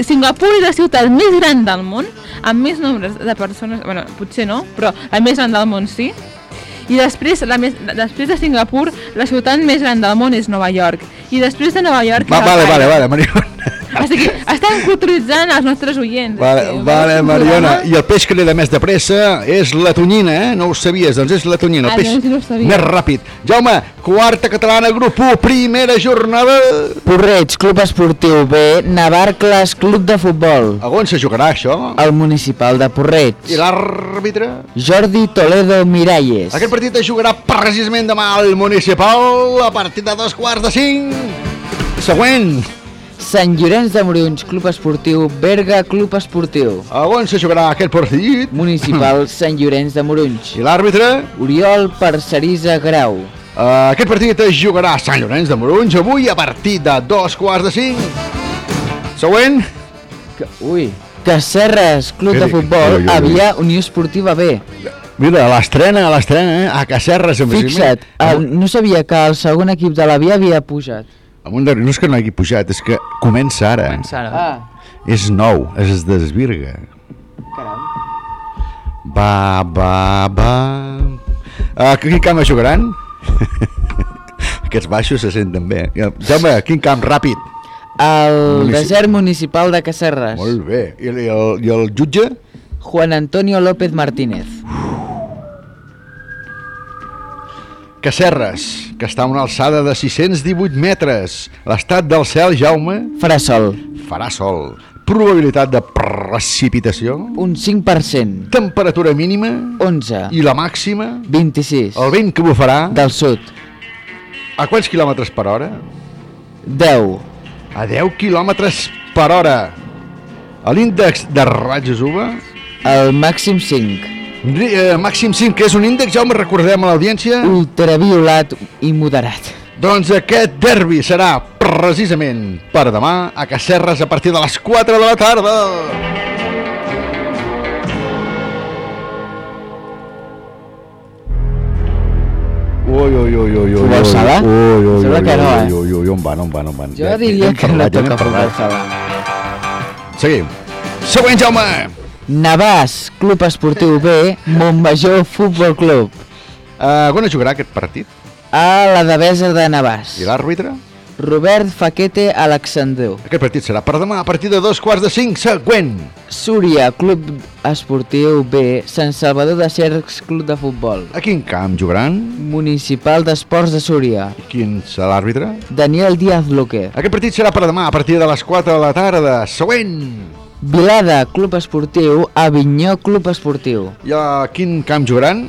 Singapur és la ciutat més gran del món, amb més nombres de persones, bueno, potser no, però la més gran del món sí. I després, la més, després de Singapur, la ciutat més gran del món és Nova York. I després de Nova York... Va, vale, vale, vale, Mariona. O sigui, estan culturitzant els nostres oients. Vale, que, vale, Mariona. I el peix que li da més de pressa és la tonyina, eh? No ho sabies, doncs és la tonyina, Ah, el peix no, sí, no sabia. més ràpid. Jaume, quarta catalana, grup 1, primera jornada. Porreig, Club Esportiu B, Navarcles, Club de Futbol. A on se jugarà això? El Municipal de Porreig. I l'àrbitre? Jordi Toledo Miralles. Aquest partit es jugarà precisament demà al Municipal a partir de dos quarts de cinc. Següent. Sant Llorenç de Morunys, Club Esportiu, Berga, Club Esportiu. A on se jugarà aquest partit? Municipal *clears throat* Sant Llorenç de Morunys. I l'àrbitre? Oriol Parcerisa Grau. Uh, aquest partit es jugarà a Sant Llorenç de Morunys avui a partir de dos quarts de cinc. Següent. Que, ui. Cacerres, Club de? Futbol, ui. Avià, Unió Esportiva B. Mira, l'estrena, l'estrena, eh? a Cacerres. Fixa't, el, no sabia que el segon equip de l'Avià havia pujat. Amunt de... No és que no hagi pujat, és que comença ara. Comença ara. Ah, És nou, es desvirga. caram. Va, va, va... A quin camp jugaran? *laughs* Aquests baixos se senten bé. Jaume, quin camp ràpid? El Munici- desert municipal de Cacerres. Molt bé. I, el- i, el, i el jutge? Juan Antonio López Martínez. Cacerres, que està a una alçada de 618 metres. L'estat del cel, Jaume? Farà sol. Farà sol. Probabilitat de precipitació? Un 5%. Temperatura mínima? 11. I la màxima? 26. El vent que bufarà? Del sud. A quants quilòmetres per hora? 10. A 10 quilòmetres per hora. L'índex de ratges UVA? El màxim 5. Ri- eh, Màxim 5, que és un índex, ja ho recordem a l'audiència. Ultraviolat i moderat. Doncs aquest derbi serà precisament per demà a Cacerres a partir de les 4 de la tarda. Ui, ui, ui, ui, ui, ui, ui, ui, Sembla ui, que no, ui, eh? ui, ui, on van, on van, on van. Jo Ja- diria que no parlat, n'hem toca sala. Seguim. Següent, Jaume. Navàs, Club Esportiu B, Montmajor Futbol Club. Uh, on es jugarà aquest partit? A la Devesa de Navàs. I l'àrbitre? Robert Faquete Alexandru. Aquest partit serà per demà a partir de dos quarts de cinc. Següent. Súria, Club Esportiu B, Sant Salvador de Cercs, Club de Futbol. A quin camp jugaran? Municipal d'Esports de Súria. Quin serà l'àrbitre? Daniel Díaz Luque. Aquest partit serà per demà a partir de les 4 de la tarda. Següent. Vilada, Club Esportiu, Avinyó, Club Esportiu. I a quin camp jugaran?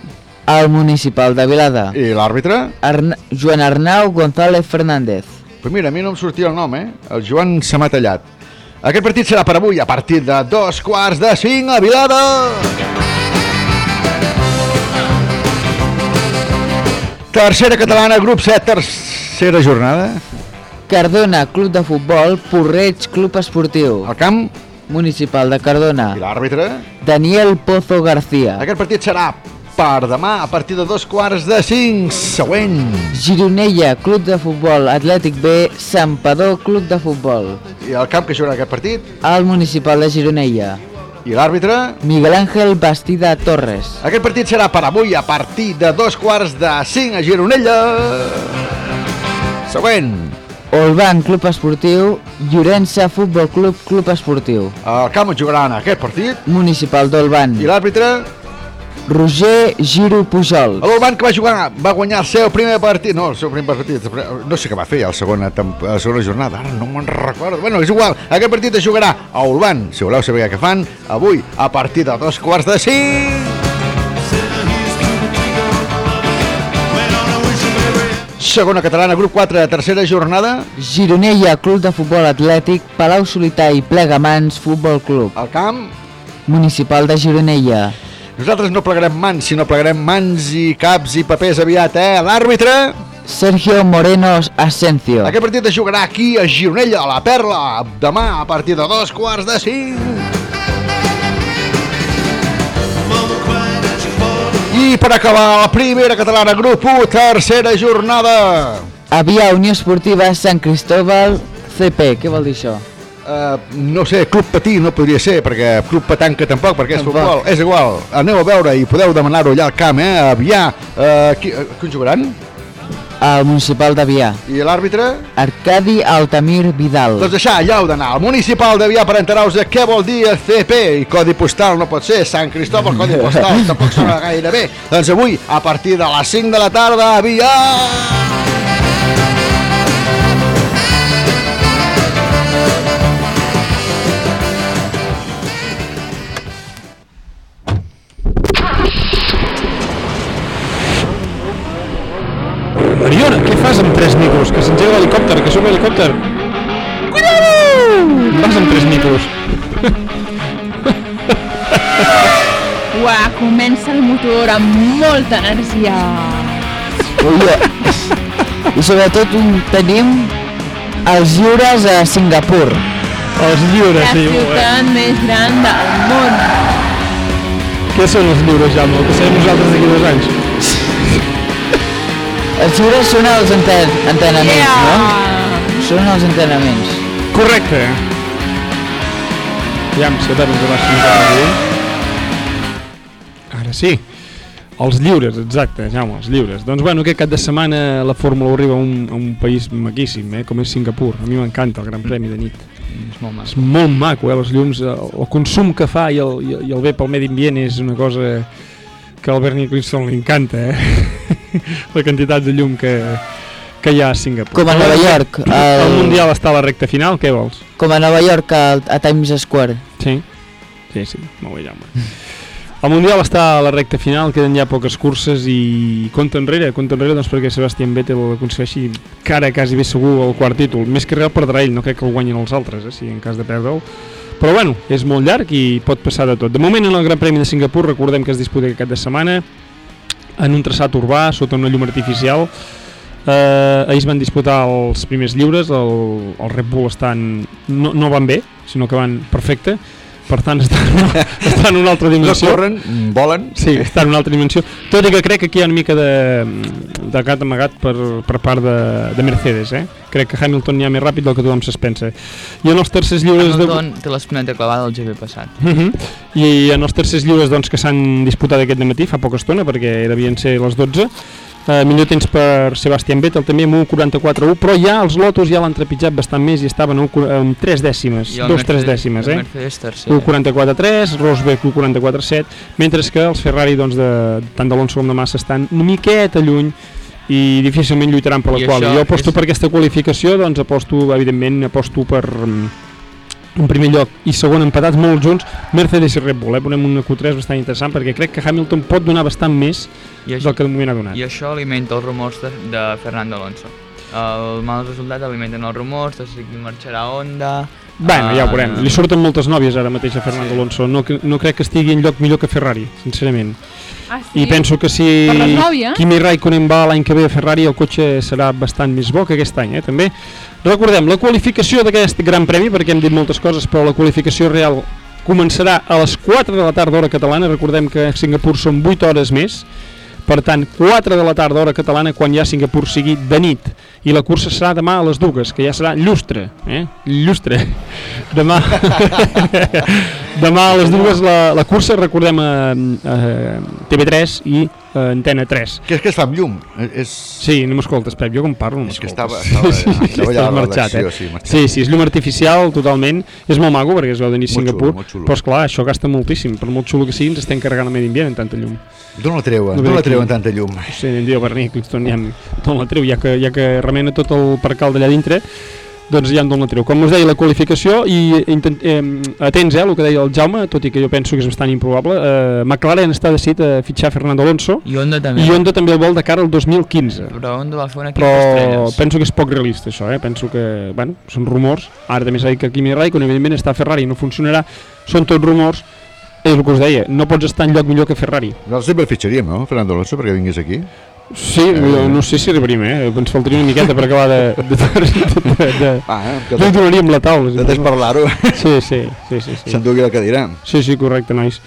El Municipal de Vilada. I l'àrbitre? Arna Joan Arnau González Fernández. Pues mira, a mi no em sortia el nom, eh? El Joan se m'ha tallat. Aquest partit serà per avui a partir de dos quarts de cinc a Vilada. Tercera catalana, grup 7, tercera jornada. Cardona, Club de Futbol, Porreig, Club Esportiu. El camp? Municipal de Cardona. I l'àrbitre? Daniel Pozo García. Aquest partit serà per demà a partir de dos quarts de cinc. Següent. Gironella, Club de Futbol Atlètic B, Sampador, Club de Futbol. I el camp que jugarà aquest partit? El Municipal de Gironella. I l'àrbitre? Miguel Ángel Bastida Torres. Aquest partit serà per avui a partir de dos quarts de cinc a Gironella. Següent. Olban, Club Esportiu, Llorença, Futbol Club, Club Esportiu. El camp jugaran aquest partit? Municipal d'Olban. I l'àrbitre? Roger Giro Pujol. L'Olban que va jugar, va guanyar el seu primer partit, no, el seu primer partit, no sé què va fer a la segona, a la segona jornada, ara no me'n recordo. Bueno, és igual, aquest partit es jugarà a Olban, si voleu saber què fan, avui a partir de dos quarts de cinc. Segona catalana, grup 4, tercera jornada. Gironella, Club de Futbol Atlètic, Palau Solità i Plegamans, Futbol Club. El camp? Municipal de Gironella. Nosaltres no plegarem mans, sinó plegarem mans i caps i papers aviat, eh? L'àrbitre? Sergio Moreno Asensio. Aquest partit es jugarà aquí a Gironella, a la Perla, demà a partir de dos quarts de cinc. I per acabar, la primera catalana, grup 1, tercera jornada. Avià Unió Esportiva Sant Cristóbal CP. Què vol dir això? Uh, no sé, club patí no podria ser, perquè club petanca tampoc, perquè és Tampoc. futbol. És igual, aneu a veure i podeu demanar-ho allà al camp, eh? Avià, uh, qui, uh, qui jugaran? Al Municipal d'Avià. I l'àrbitre? Arcadi Altamir Vidal. Doncs això, allà heu d'anar al municipal d'Avià per enterar-vos de què vol dir el CP i codi postal no pot ser, Sant Cristòfol, codi postal, tampoc sona gaire bé. Doncs avui, a partir de les 5 de la tarda, a Avià! Micros? Que s'engega l'helicòpter, que sóc l'helicòpter. Cuidado! Vas amb tres micros. *laughs* Uà, comença el motor amb molta energia. Ui, I sobretot un, tenim els lliures a Singapur. Els lliures, La sí. bé. ciutat més gran del món. Què són els lliures, Jaume? El que serem nosaltres d'aquí dos anys. Els lliures són els enten entrenaments, Yeah! no? Són els entrenaments. Correcte. Aviam, si a veure ens va sentir Ara sí. Els lliures, exacte, Jaume, els lliures. Doncs bueno, aquest cap de setmana la Fórmula 1 arriba a un, a un país maquíssim, eh, com és Singapur. A mi m'encanta el Gran Premi de nit. És molt maco. És molt maco, eh, les llums, eh, el consum que fa i el, i el- i el bé pel medi ambient és una cosa que al Bernie Eccleston li encanta, eh? *laughs* la quantitat de llum que, que hi ha a Singapur. Com a Nova York, El... el- Mundial està a la recta final, què vols? Com a Nova York, a, a Times Square. Sí, sí, sí, molt bé, Jaume. El Mundial està a la recta final, queden ja poques curses i compta enrere, compta enrere doncs perquè Sebastián Vettel aconsegueixi cara quasi bé segur el quart títol. Més que res el perdrà ell, no crec que el guanyin els altres, eh, si en cas de perdre'l. Però bueno, és molt llarg i pot passar de tot. De moment en el Gran Premi de Singapur recordem que es disputa aquest de setmana en un traçat urbà, sota una llum artificial. Eh, ahir es van disputar els primers lliures, el, el Red Bull estan, no, no van bé, sinó que van perfecte, per tant estan, *laughs* estan en una altra dimensió. No corren, volen. Sí, està en una altra dimensió. Tot i que crec que aquí hi ha una mica de, de gat amagat per, per part de, de Mercedes, eh? Crec que Hamilton ja més ràpid del que tothom se's pensa. I en els tercers lliures... Hamilton té l'espineta clavada al GP passat. Uh -huh. I en els tercers lliures doncs, que s'han disputat aquest matí fa poca estona perquè devien ser les 12 Uh, millor temps per Sebastián Vettel també amb 1.44.1 però ja els lotos ja l'han trepitjat bastant més i estaven amb, un- amb 3 dècimes I el 2 3 Mercedes- dècimes el eh? Mercedes tercer. 1.44.3 Rosberg 1.44.7 mentre que els Ferrari doncs, de, tant d'Alonso com de Massa estan una miqueta lluny i difícilment lluitaran per la I qual. Jo aposto és- per aquesta qualificació, doncs aposto, evidentment, aposto per mm, en primer lloc i segon empatats molt junts Mercedes i Red Bull, eh? ponem una Q3 bastant interessant perquè crec que Hamilton pot donar bastant més I del que de moment ha donat. I això alimenta els rumors de, de Fernando Alonso. El mal resultat alimenten els rumors de si marxarà Honda, Bueno, ja ho Ah, veurem. Li surten moltes nòvies ara mateix a Fernando Alonso. No, no crec que estigui en lloc millor que Ferrari, sincerament. Ah, sí? I penso que si? Kimi Raikkonen va l'any que ve a Ferrari, el cotxe serà bastant més bo que aquest any, eh, també. Recordem, la qualificació d'aquest Gran Premi, perquè hem dit moltes coses, però la qualificació real començarà a les 4 de la tarda hora catalana. Recordem que a Singapur són 8 hores més. Per tant, 4 de la tarda hora catalana quan ja Singapur sigui de nit. I la cursa serà demà a les dues, que ja serà llustre. Eh? Llustre. *laughs* Demà, *laughs* demà a les dues la, la cursa, recordem, a, a TV3 i a Antena 3. Que és que està amb llum. És... Sí, no m'escoltes, Pep, jo com parlo no És que estava- estava- estava allà a la marxat, eh? sí, marxat. sí, sí, és llum artificial totalment, és molt maco perquè es veu Molt Singapur, xulo, molt xulo. però esclar, això gasta moltíssim, per molt xulo que sigui ens estem carregant el medi ambient en tanta llum. D'on la treuen? No D'on la treuen tanta llum? Sí, diu Berní, Clifton, ja, d'on la treu, ja que, ja que remena tot el percal d'allà dintre, doncs ja d'on la treu. Com us deia, la qualificació, i intent, eh, atents eh, el que deia el Jaume, tot i que jo penso que és bastant improbable, eh, McLaren està decidit a fitxar Fernando Alonso, I Honda també. i Honda també el vol de cara al 2015 Però Honda va fer un equip però d'estrelles. penso que és poc realista això, eh? penso que, bueno, són rumors, ara també s'ha dit que Kimi Raikkonen evidentment està a Ferrari i no funcionarà, són tots rumors, és el que us deia, no pots estar en lloc millor que Ferrari. Nosaltres sempre el fitxaríem, no? Fernando Alonso, perquè vingués aquí. Sí, eh... no sé si arribaríem, eh? ens faltaria una miqueta per acabar de... de, de, de, de ah, eh? no donaríem la taula. De desparlar-ho. Sí, sí, sí, sí, sí. S'endugui la cadira. Sí, sí, correcte, nois.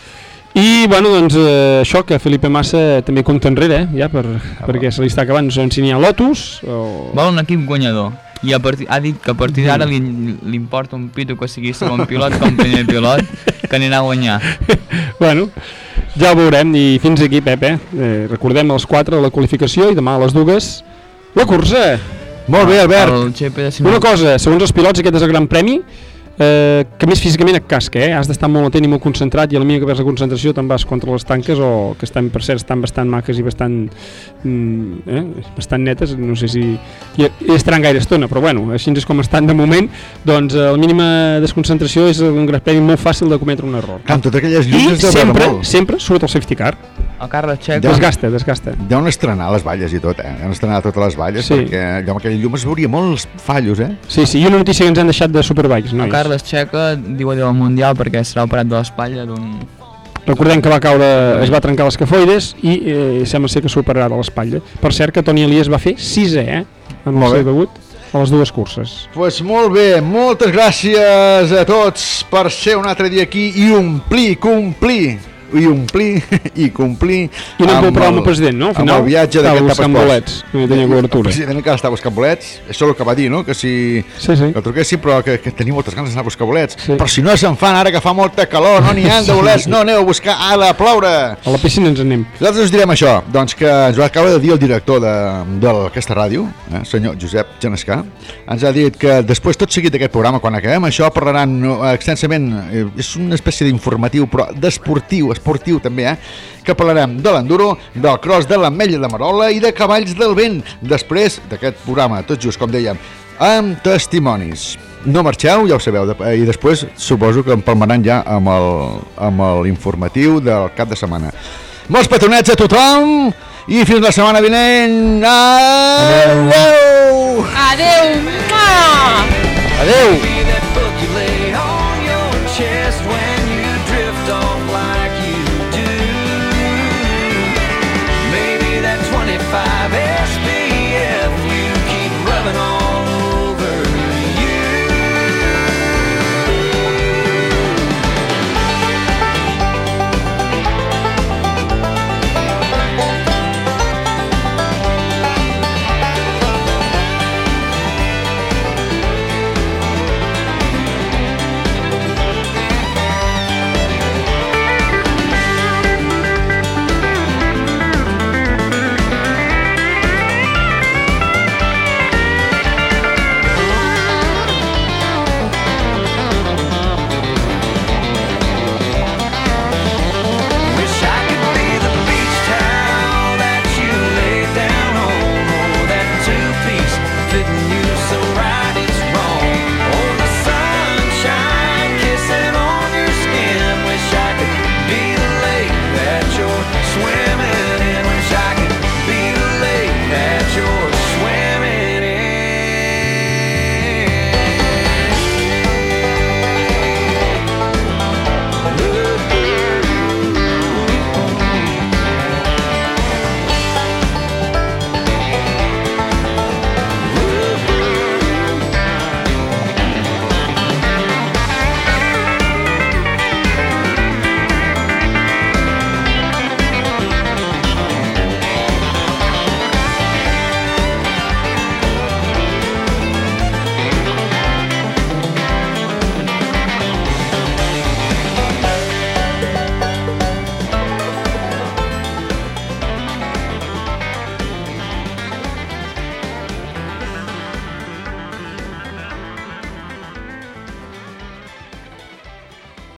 I, bueno, doncs, eh, això, que Felipe Massa també compta enrere, eh, ja, per, Ah, perquè se li està acabant, no sabem si n'hi ha Lotus o... Vol un equip guanyador. I a partir, ha dit que a partir d'ara li, li importa un pito que sigui segon pilot com primer pilot, que anirà a guanyar. *laughs* bueno, ja ho veurem i fins aquí, Pep, eh? eh recordem a les 4 la qualificació i demà a les dues la cursa. Molt bé, Albert. El GP de Una cosa, segons els pilots, aquest és el gran premi, eh, que més físicament et casca, eh? has d'estar molt atent i molt concentrat i a la mínima que perds la concentració te'n vas contra les tanques o que estan, per cert, estan bastant maques i bastant, mm, eh? bastant netes, no sé si hi, hi estaran gaire estona, però bueno, així és com estan de moment, doncs eh, la mínima desconcentració és un gran premi molt fàcil de cometre un error. Clar, amb totes aquelles I llunes de sempre, molt. sempre surt el safety car. El Carles Checo... Desgasta, desgasta. Deuen estrenar les valles i tot, eh? Deuen estrenar totes les valles, Sí. perquè allò amb aquella llum es veuria molts fallos, eh? Sí, sí, i una notícia que ens han deixat de Superbikes, El nois. Carles Checo diu allò al Mundial perquè serà operat de l'espatlla d'un... Recordem que va caure, es va trencar l'escafoides i eh, sembla ser que superarà de l'espatlla. Per cert que Toni Elias va fer sisè, eh? En el seu debut a les dues curses. pues molt bé, moltes gràcies a tots per ser un altre dia aquí i omplir, complir i omplir *laughs* i complir I no amb amb el- el president, no? Al amb final el viatge estava d'aquest bolets, no tenia cobertura. El president encara està buscant bolets, això és el que va dir, no? Que si sí, sí. que truquéssim, però que, que tenia moltes ganes d'anar a buscar bolets. Sí. Però si no se'n fan ara que fa molta calor, no n'hi ha de bolets, no aneu a buscar, ha de ploure. A la piscina ens anem. Nosaltres us direm això, doncs que ens ho acaba de dir el director de- d'aquesta ràdio, eh, senyor Josep Genescà, ens ha dit que després, tot seguit d'aquest programa, quan acabem això, parlaran eh, extensament, eh, és una espècie d'informatiu, però d'esportiu, esportiu també, eh? que parlarem de l'enduro, del cross de l'ametlla de Marola i de cavalls del vent, després d'aquest programa, tot just com dèiem, amb testimonis. No marxeu, ja ho sabeu, eh, i després suposo que empalmaran ja amb l'informatiu del cap de setmana. Molts petonets a tothom i fins la setmana vinent. Adeu! Adeu! Adeu! Adeu.